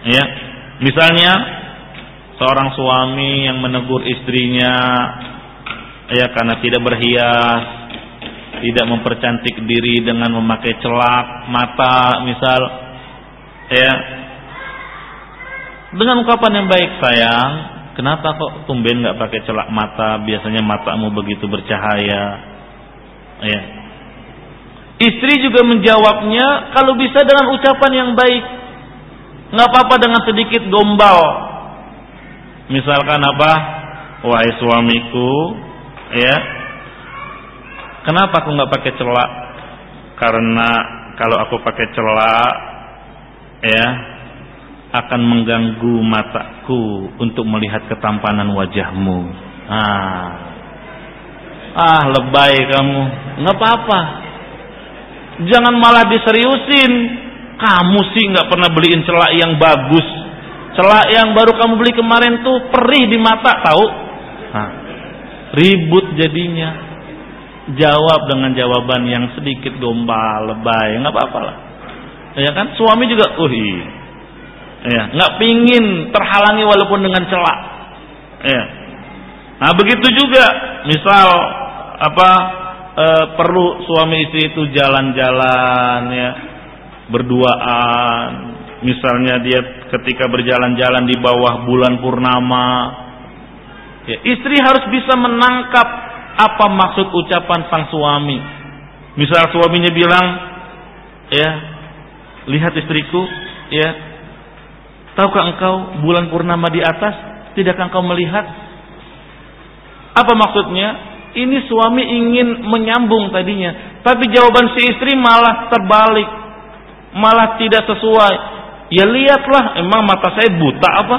ya misalnya seorang suami yang menegur istrinya ya karena tidak berhias tidak mempercantik diri dengan memakai celak mata misal ya dengan ungkapan yang baik sayang kenapa kok tumben nggak pakai celak mata biasanya matamu begitu bercahaya Ya. Istri juga menjawabnya kalau bisa dengan ucapan yang baik. Nggak apa-apa dengan sedikit gombal. Misalkan apa? wahai suamiku, ya, kenapa aku nggak pakai celak? Karena kalau aku pakai celak, ya, akan mengganggu mataku untuk melihat ketampanan wajahmu. Ah, ah lebay kamu, nggak apa-apa. Jangan malah diseriusin. Kamu sih nggak pernah beliin celak yang bagus. Celak yang baru kamu beli kemarin tuh perih di mata, tahu? Nah, ribut jadinya. Jawab dengan jawaban yang sedikit gombal, lebay, nggak apa-apa lah. Ya kan? Suami juga, uh, ya, nggak pingin terhalangi walaupun dengan celak. Ya. Nah begitu juga, misal apa e, perlu suami istri itu jalan-jalan ya, berduaan. Misalnya dia ketika berjalan-jalan di bawah bulan purnama, ya, istri harus bisa menangkap apa maksud ucapan sang suami. Misal suaminya bilang, ya, lihat istriku, ya, tahukah engkau bulan purnama di atas? Tidakkah engkau melihat? Apa maksudnya? Ini suami ingin menyambung tadinya, tapi jawaban si istri malah terbalik, malah tidak sesuai. Ya lihatlah, emang mata saya buta apa?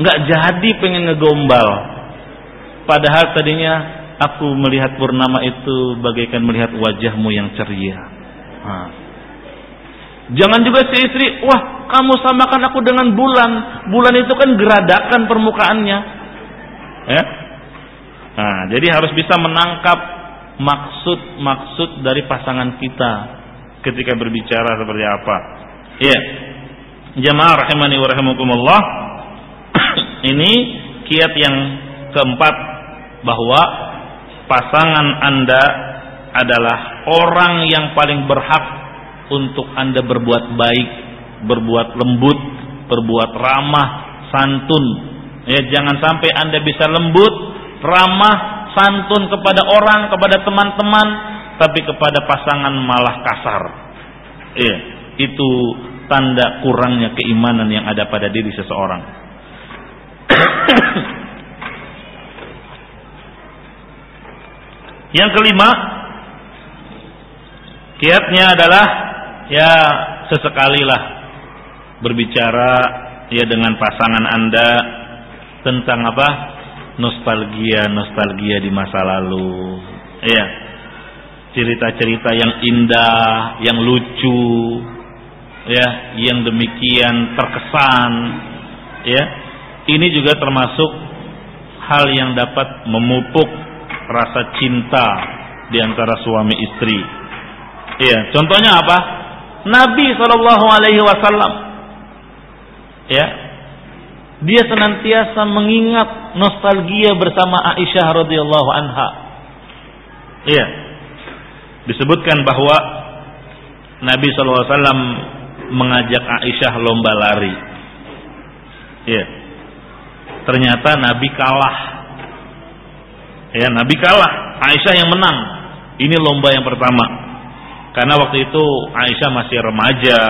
Nggak jadi pengen ngegombal. Padahal tadinya aku melihat purnama itu bagaikan melihat wajahmu yang ceria. Nah. Jangan juga si istri, wah kamu samakan aku dengan bulan. Bulan itu kan geradakan permukaannya. Ya, Nah, jadi harus bisa menangkap maksud-maksud dari pasangan kita ketika berbicara seperti apa. Iya. Jamaah rahimani wa rahimakumullah. Ini kiat yang keempat bahwa pasangan Anda adalah orang yang paling berhak untuk Anda berbuat baik, berbuat lembut, berbuat ramah, santun. Ya, jangan sampai Anda bisa lembut ramah, santun kepada orang, kepada teman-teman, tapi kepada pasangan malah kasar. Iya, itu tanda kurangnya keimanan yang ada pada diri seseorang. yang kelima, kiatnya adalah ya sesekalilah berbicara ya dengan pasangan Anda tentang apa? nostalgia nostalgia di masa lalu ya cerita-cerita yang indah yang lucu ya yang demikian terkesan ya ini juga termasuk hal yang dapat memupuk rasa cinta di antara suami istri ya contohnya apa Nabi Shallallahu Alaihi Wasallam ya dia senantiasa mengingat nostalgia bersama Aisyah radhiyallahu anha. Iya. Disebutkan bahwa Nabi SAW mengajak Aisyah lomba lari. Iya. Ternyata Nabi kalah. Ya, Nabi kalah. Aisyah yang menang. Ini lomba yang pertama. Karena waktu itu Aisyah masih remaja,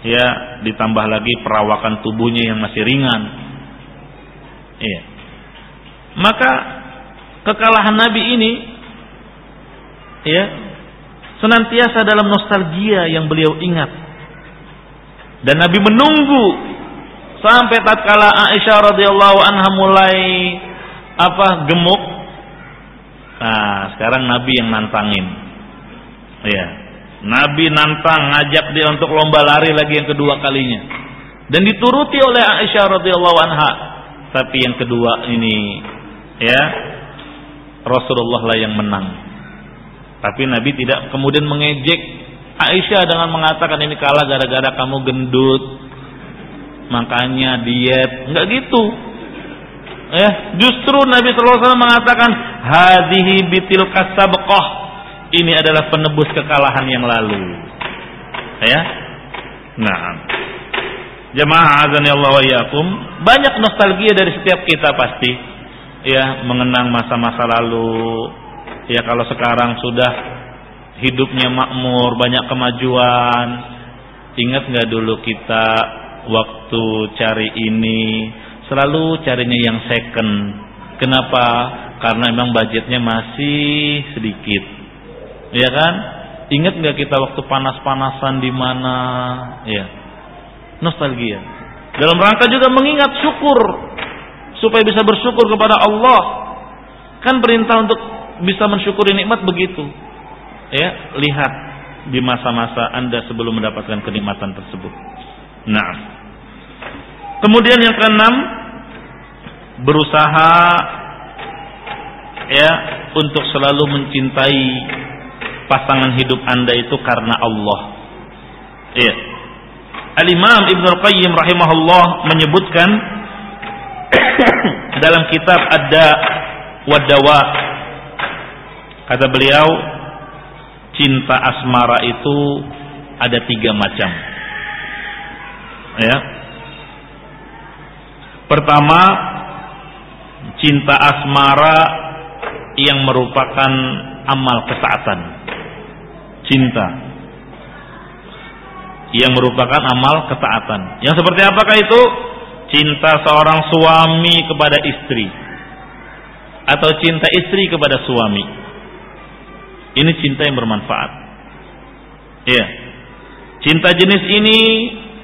ya ditambah lagi perawakan tubuhnya yang masih ringan iya maka kekalahan Nabi ini ya senantiasa dalam nostalgia yang beliau ingat dan Nabi menunggu sampai tatkala Aisyah radhiyallahu anha mulai apa gemuk nah sekarang Nabi yang nantangin ya Nabi nantang ngajak dia untuk lomba lari lagi yang kedua kalinya. Dan dituruti oleh Aisyah radhiyallahu anha. Tapi yang kedua ini ya Rasulullah lah yang menang. Tapi Nabi tidak kemudian mengejek Aisyah dengan mengatakan ini kalah gara-gara kamu gendut. Makanya diet. Enggak gitu. Ya, justru Nabi sallallahu alaihi wasallam mengatakan hadhihi bitil kasabqah ini adalah penebus kekalahan yang lalu. Ya. Nah. Jemaah azan ya Allah wa banyak nostalgia dari setiap kita pasti. Ya, mengenang masa-masa lalu. Ya kalau sekarang sudah hidupnya makmur, banyak kemajuan. Ingat nggak dulu kita waktu cari ini selalu carinya yang second. Kenapa? Karena memang budgetnya masih sedikit. Ya kan? Ingat nggak kita waktu panas-panasan di mana? Ya. Nostalgia. Dalam rangka juga mengingat syukur supaya bisa bersyukur kepada Allah. Kan perintah untuk bisa mensyukuri nikmat begitu. Ya, lihat di masa-masa Anda sebelum mendapatkan kenikmatan tersebut. Nah. Kemudian yang keenam, berusaha ya untuk selalu mencintai pasangan hidup Anda itu karena Allah. Iya. Al-Imam Ibn Al-Qayyim rahimahullah menyebutkan dalam kitab Ada Wadawa kata beliau cinta asmara itu ada tiga macam. Ya. Pertama, cinta asmara yang merupakan amal ketaatan. Cinta yang merupakan amal ketaatan. Yang seperti apakah itu? Cinta seorang suami kepada istri atau cinta istri kepada suami. Ini cinta yang bermanfaat. Iya. Cinta jenis ini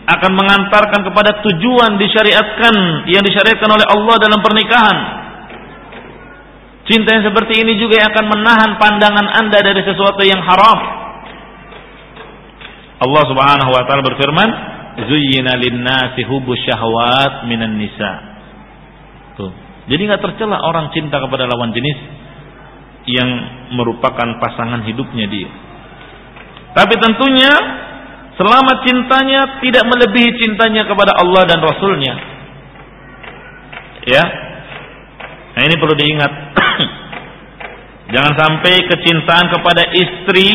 akan mengantarkan kepada tujuan disyariatkan yang disyariatkan oleh Allah dalam pernikahan. Cinta yang seperti ini juga akan menahan pandangan Anda dari sesuatu yang haram. Allah Subhanahu wa taala berfirman, "Zuyyina lin-nasi hubbus syahwat minan nisa." Tuh. Jadi nggak tercela orang cinta kepada lawan jenis yang merupakan pasangan hidupnya dia. Tapi tentunya Selama cintanya tidak melebihi cintanya kepada Allah dan Rasulnya. Ya. Nah ini perlu diingat. Jangan sampai kecintaan kepada istri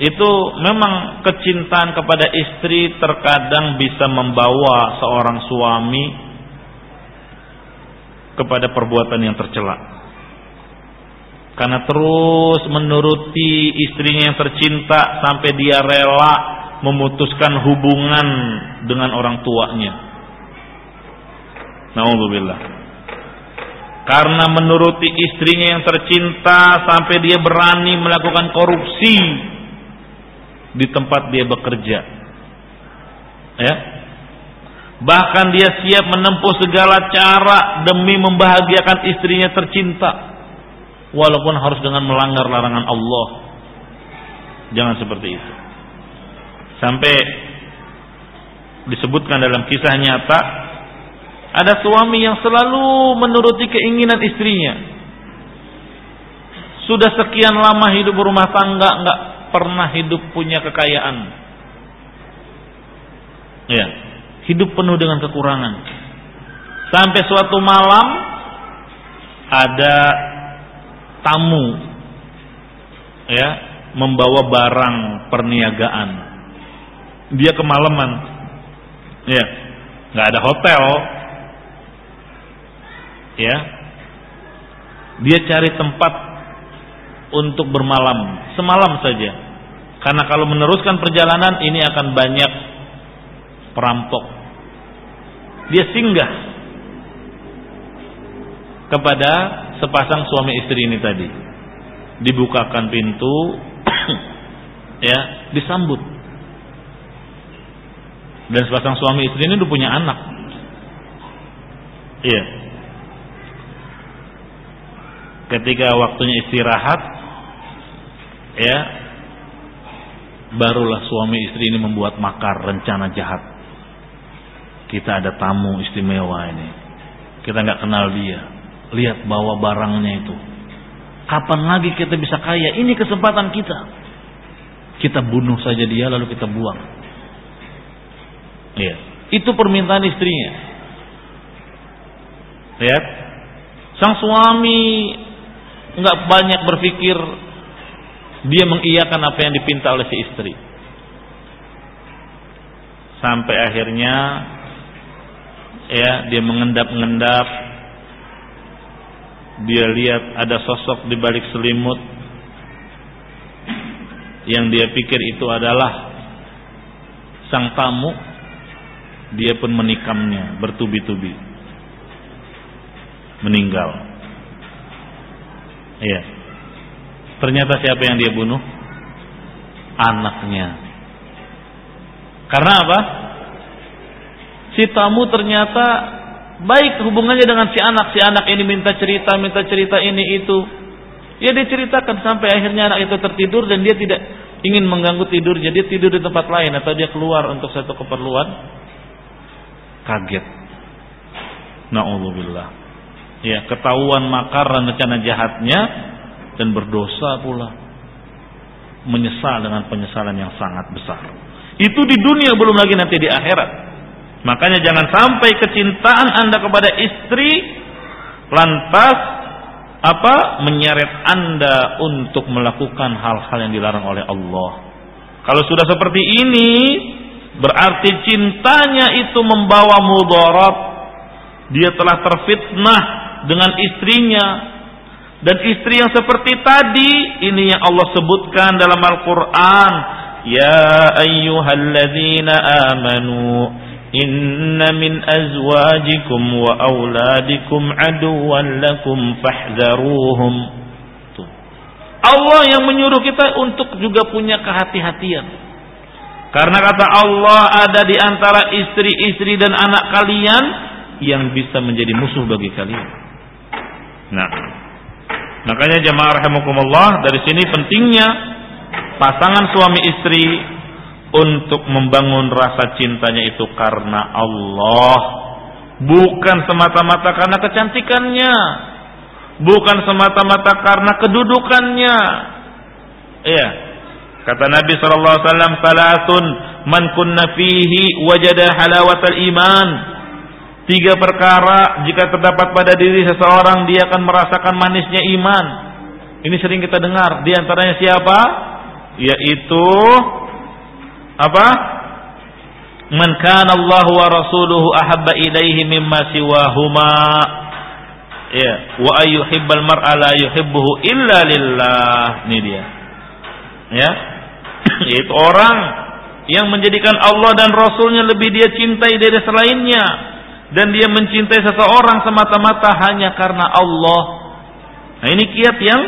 itu memang kecintaan kepada istri terkadang bisa membawa seorang suami kepada perbuatan yang tercela karena terus menuruti istrinya yang tercinta sampai dia rela memutuskan hubungan dengan orang tuanya. Nauzubillah. Karena menuruti istrinya yang tercinta sampai dia berani melakukan korupsi di tempat dia bekerja. Ya. Bahkan dia siap menempuh segala cara demi membahagiakan istrinya tercinta walaupun harus dengan melanggar larangan Allah. Jangan seperti itu. Sampai disebutkan dalam kisah nyata ada suami yang selalu menuruti keinginan istrinya. Sudah sekian lama hidup berumah tangga nggak pernah hidup punya kekayaan. Ya, hidup penuh dengan kekurangan. Sampai suatu malam ada tamu ya membawa barang perniagaan. Dia kemalaman ya nggak ada hotel. Ya dia cari tempat untuk bermalam semalam saja. Karena kalau meneruskan perjalanan ini akan banyak perampok. Dia singgah kepada sepasang suami istri ini tadi. Dibukakan pintu ya, disambut. Dan sepasang suami istri ini udah punya anak. Iya. Ketika waktunya istirahat ya, barulah suami istri ini membuat makar rencana jahat. Kita ada tamu istimewa ini. Kita nggak kenal dia Lihat bawa barangnya itu. Kapan lagi kita bisa kaya? Ini kesempatan kita. Kita bunuh saja dia lalu kita buang. Iya. Itu permintaan istrinya. Lihat. Sang suami nggak banyak berpikir dia mengiyakan apa yang dipinta oleh si istri. Sampai akhirnya ya dia mengendap-endap dia lihat ada sosok di balik selimut yang dia pikir itu adalah sang tamu dia pun menikamnya bertubi-tubi meninggal. Iya. Ternyata siapa yang dia bunuh? Anaknya. Karena apa? Si tamu ternyata baik hubungannya dengan si anak si anak ini minta cerita minta cerita ini itu. Ya dia ceritakan sampai akhirnya anak itu tertidur dan dia tidak ingin mengganggu tidur jadi tidur di tempat lain atau dia keluar untuk satu keperluan. Kaget. Naudzubillah. Ya ketahuan makar dan rencana jahatnya dan berdosa pula. Menyesal dengan penyesalan yang sangat besar. Itu di dunia belum lagi nanti di akhirat makanya jangan sampai kecintaan anda kepada istri lantas apa menyeret Anda untuk melakukan hal-hal yang dilarang oleh Allah. Kalau sudah seperti ini, berarti cintanya itu membawa mudarat. Dia telah terfitnah dengan istrinya. Dan istri yang seperti tadi, ini yang Allah sebutkan dalam Al-Quran. Ya ayyuhalladzina amanu إن من أزواجكم وأولادكم عدوا لكم فاحذروهم Allah yang menyuruh kita untuk juga punya kehati-hatian. Karena kata Allah ada di antara istri-istri dan anak kalian yang bisa menjadi musuh bagi kalian. Nah, makanya jemaah rahimakumullah dari sini pentingnya pasangan suami istri untuk membangun rasa cintanya itu karena Allah. Bukan semata-mata karena kecantikannya. Bukan semata-mata karena kedudukannya. Iya. Kata Nabi sallallahu alaihi wasallam salatun man kunna fihi wajada halawatal iman. Tiga perkara jika terdapat pada diri seseorang dia akan merasakan manisnya iman. Ini sering kita dengar. Di antaranya siapa? Yaitu apa? Man kana Allah wa rasuluhu ahabba ilaihi mimma siwahuma. Ya, wa ayyuhibbal mar'a la yuhibbuhu illa lillah. Ini dia. Ya. Yaitu orang yang menjadikan Allah dan Rasulnya lebih dia cintai dari selainnya dan dia mencintai seseorang semata-mata hanya karena Allah. Nah ini kiat yang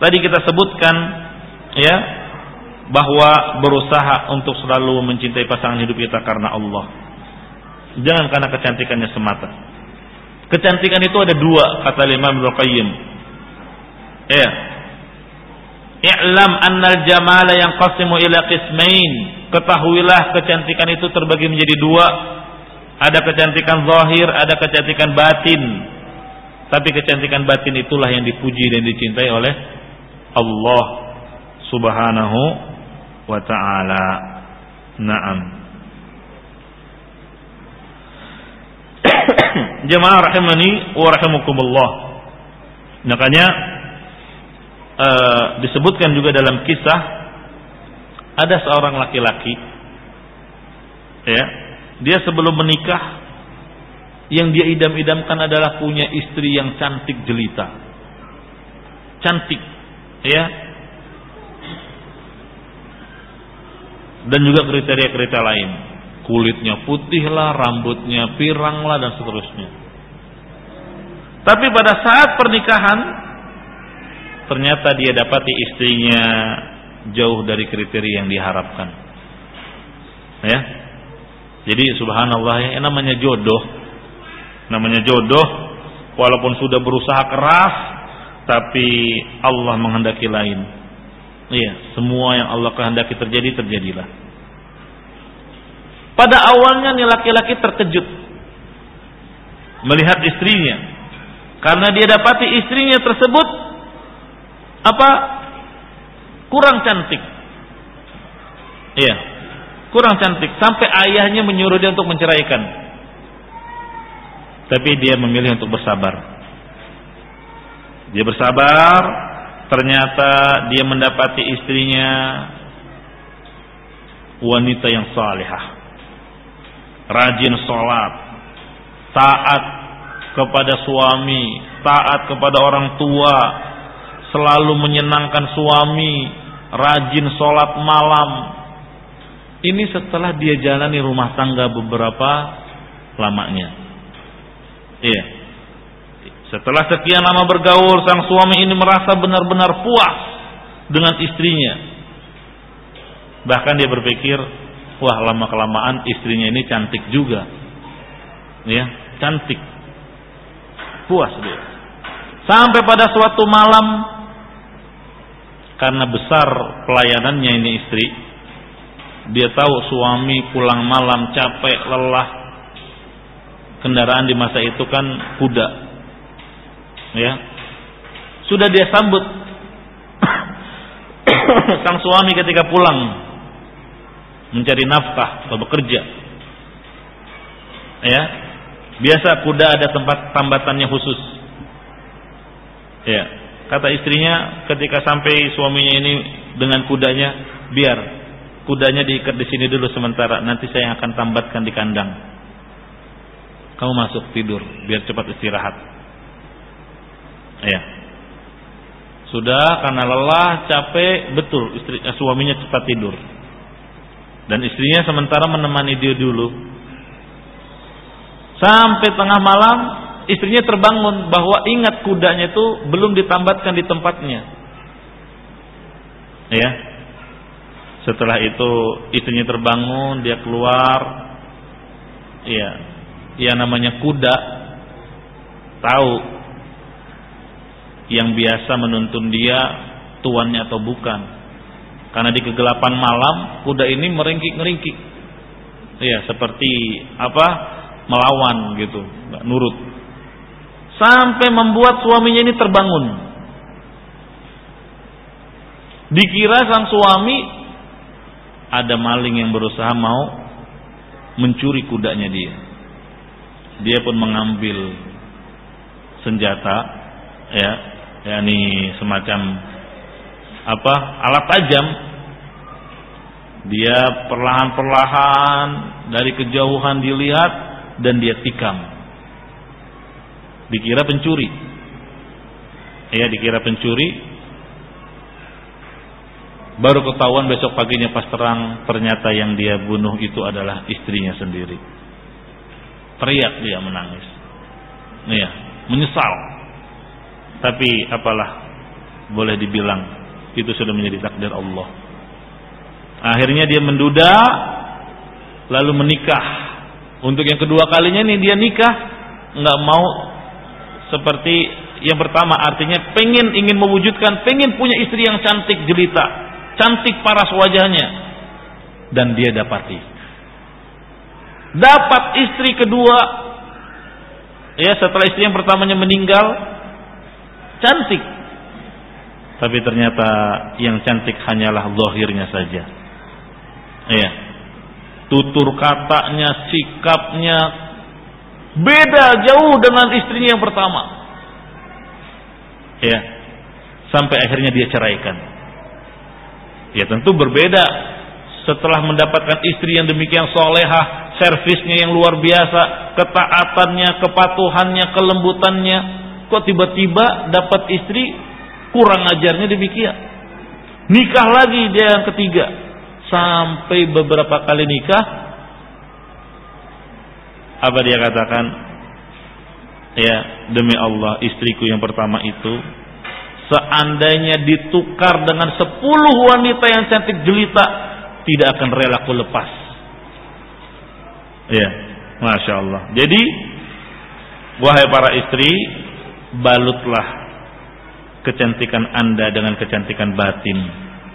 tadi kita sebutkan ya bahwa berusaha untuk selalu mencintai pasangan hidup kita karena Allah. Jangan karena kecantikannya semata. Kecantikan itu ada dua kata Imam Ibnu Qayyim. Ya. I'lam annal jamala yang qasimu ila qismain. Ketahuilah kecantikan itu terbagi menjadi dua. Ada kecantikan zahir, ada kecantikan batin. Tapi kecantikan batin itulah yang dipuji dan dicintai oleh Allah Subhanahu wa ta'ala. Naam. Jemaah rahimani wa rahimakumullah. Makanya uh, disebutkan juga dalam kisah ada seorang laki-laki ya, dia sebelum menikah yang dia idam-idamkan adalah punya istri yang cantik jelita. Cantik, ya, dan juga kriteria-kriteria lain. Kulitnya putih lah, rambutnya pirang lah dan seterusnya. Tapi pada saat pernikahan ternyata dia dapati istrinya jauh dari kriteria yang diharapkan. Ya. Jadi subhanallah ya namanya jodoh. Namanya jodoh walaupun sudah berusaha keras tapi Allah menghendaki lain. Iya, semua yang Allah kehendaki terjadi terjadilah. Pada awalnya nih laki-laki terkejut melihat istrinya karena dia dapati istrinya tersebut apa kurang cantik. Iya, kurang cantik sampai ayahnya menyuruh dia untuk menceraikan. Tapi dia memilih untuk bersabar. Dia bersabar ternyata dia mendapati istrinya wanita yang salihah. Rajin sholat. Taat kepada suami. Taat kepada orang tua. Selalu menyenangkan suami. Rajin sholat malam. Ini setelah dia jalani rumah tangga beberapa lamanya. Iya. Setelah sekian lama bergaul, sang suami ini merasa benar-benar puas dengan istrinya. Bahkan dia berpikir, wah lama kelamaan istrinya ini cantik juga. Ya, cantik. Puas dia. Sampai pada suatu malam karena besar pelayanannya ini istri, dia tahu suami pulang malam capek, lelah. Kendaraan di masa itu kan kuda. Ya. Sudah dia sambut sang suami ketika pulang mencari nafkah atau bekerja. Ya. Biasa kuda ada tempat tambatannya khusus. Ya. Kata istrinya ketika sampai suaminya ini dengan kudanya, biar kudanya diikat di sini dulu sementara, nanti saya akan tambatkan di kandang. Kamu masuk tidur biar cepat istirahat. Ya. Sudah karena lelah, capek, betul istri eh, suaminya cepat tidur. Dan istrinya sementara menemani dia dulu. Sampai tengah malam istrinya terbangun bahwa ingat kudanya itu belum ditambatkan di tempatnya. Ya, setelah itu istrinya terbangun, dia keluar. Iya. Ya namanya kuda tahu yang biasa menuntun dia tuannya atau bukan. Karena di kegelapan malam kuda ini meringkik-meringkik. Iya, seperti apa? melawan gitu, nggak nurut. Sampai membuat suaminya ini terbangun. Dikira sang suami ada maling yang berusaha mau mencuri kudanya dia. Dia pun mengambil senjata ya, yakni semacam apa? alat tajam. Dia perlahan-perlahan dari kejauhan dilihat dan dia tikam. Dikira pencuri. Ya, dikira pencuri, Baru ketahuan besok paginya pas terang ternyata yang dia bunuh itu adalah istrinya sendiri. Teriak dia menangis. Iya, menyesal. Tapi apalah boleh dibilang itu sudah menjadi takdir Allah. Akhirnya dia menduda lalu menikah. Untuk yang kedua kalinya nih dia nikah. Nggak mau seperti yang pertama artinya pengen ingin mewujudkan pengen punya istri yang cantik jelita. Cantik paras wajahnya. Dan dia dapati. Dapat istri kedua. Ya setelah istri yang pertamanya meninggal cantik. Tapi ternyata yang cantik hanyalah zahirnya saja. Ya tutur katanya sikapnya beda jauh dengan istrinya yang pertama. Ya sampai akhirnya dia ceraikan. Ya tentu berbeda. Setelah mendapatkan istri yang demikian solehah, servisnya yang luar biasa, ketaatannya, kepatuhannya, kelembutannya. Kok tiba-tiba dapat istri kurang ajarnya demikian. Nikah lagi dia yang ketiga. Sampai beberapa kali nikah. Apa dia katakan? Ya demi Allah istriku yang pertama itu Seandainya ditukar dengan sepuluh wanita yang cantik jelita, tidak akan rela ku lepas. Ya, masya Allah. Jadi, wahai para istri, balutlah kecantikan anda dengan kecantikan batin,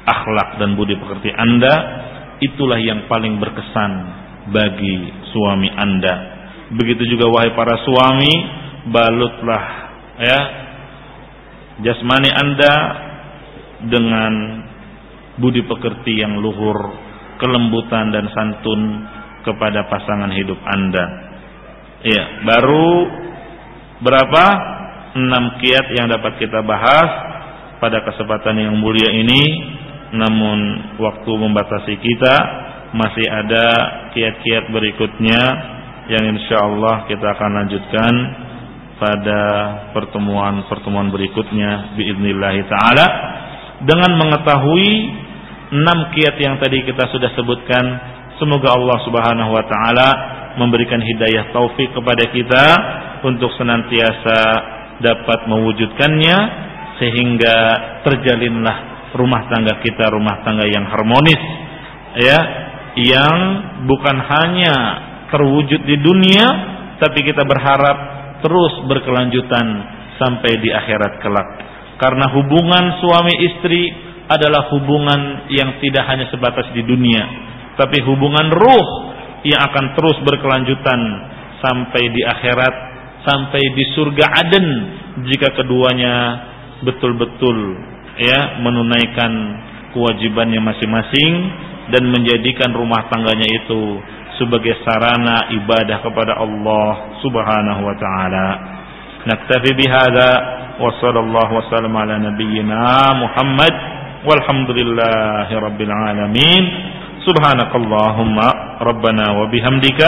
akhlak dan budi pekerti anda. Itulah yang paling berkesan bagi suami anda. Begitu juga wahai para suami, balutlah ya jasmani Anda dengan budi pekerti yang luhur, kelembutan dan santun kepada pasangan hidup Anda. Iya, baru berapa? Enam kiat yang dapat kita bahas pada kesempatan yang mulia ini. Namun waktu membatasi kita, masih ada kiat-kiat berikutnya yang insya Allah kita akan lanjutkan pada pertemuan-pertemuan berikutnya biidznillah taala dengan mengetahui enam kiat yang tadi kita sudah sebutkan Semoga Allah Subhanahu wa taala memberikan hidayah taufik kepada kita untuk senantiasa dapat mewujudkannya sehingga terjalinlah rumah tangga kita rumah tangga yang harmonis ya yang bukan hanya terwujud di dunia tapi kita berharap terus berkelanjutan sampai di akhirat kelak. Karena hubungan suami istri adalah hubungan yang tidak hanya sebatas di dunia tapi hubungan ruh yang akan terus berkelanjutan sampai di akhirat sampai di surga Aden jika keduanya betul-betul ya menunaikan kewajibannya masing-masing dan menjadikan rumah tangganya itu sebagai sarana ibadah kepada Allah Subhanahu wa taala. Naktafi bihadza wa sallallahu wasallam ala nabiyyina Muhammad walhamdulillahi rabbil alamin. Subhanakallahumma rabbana wa bihamdika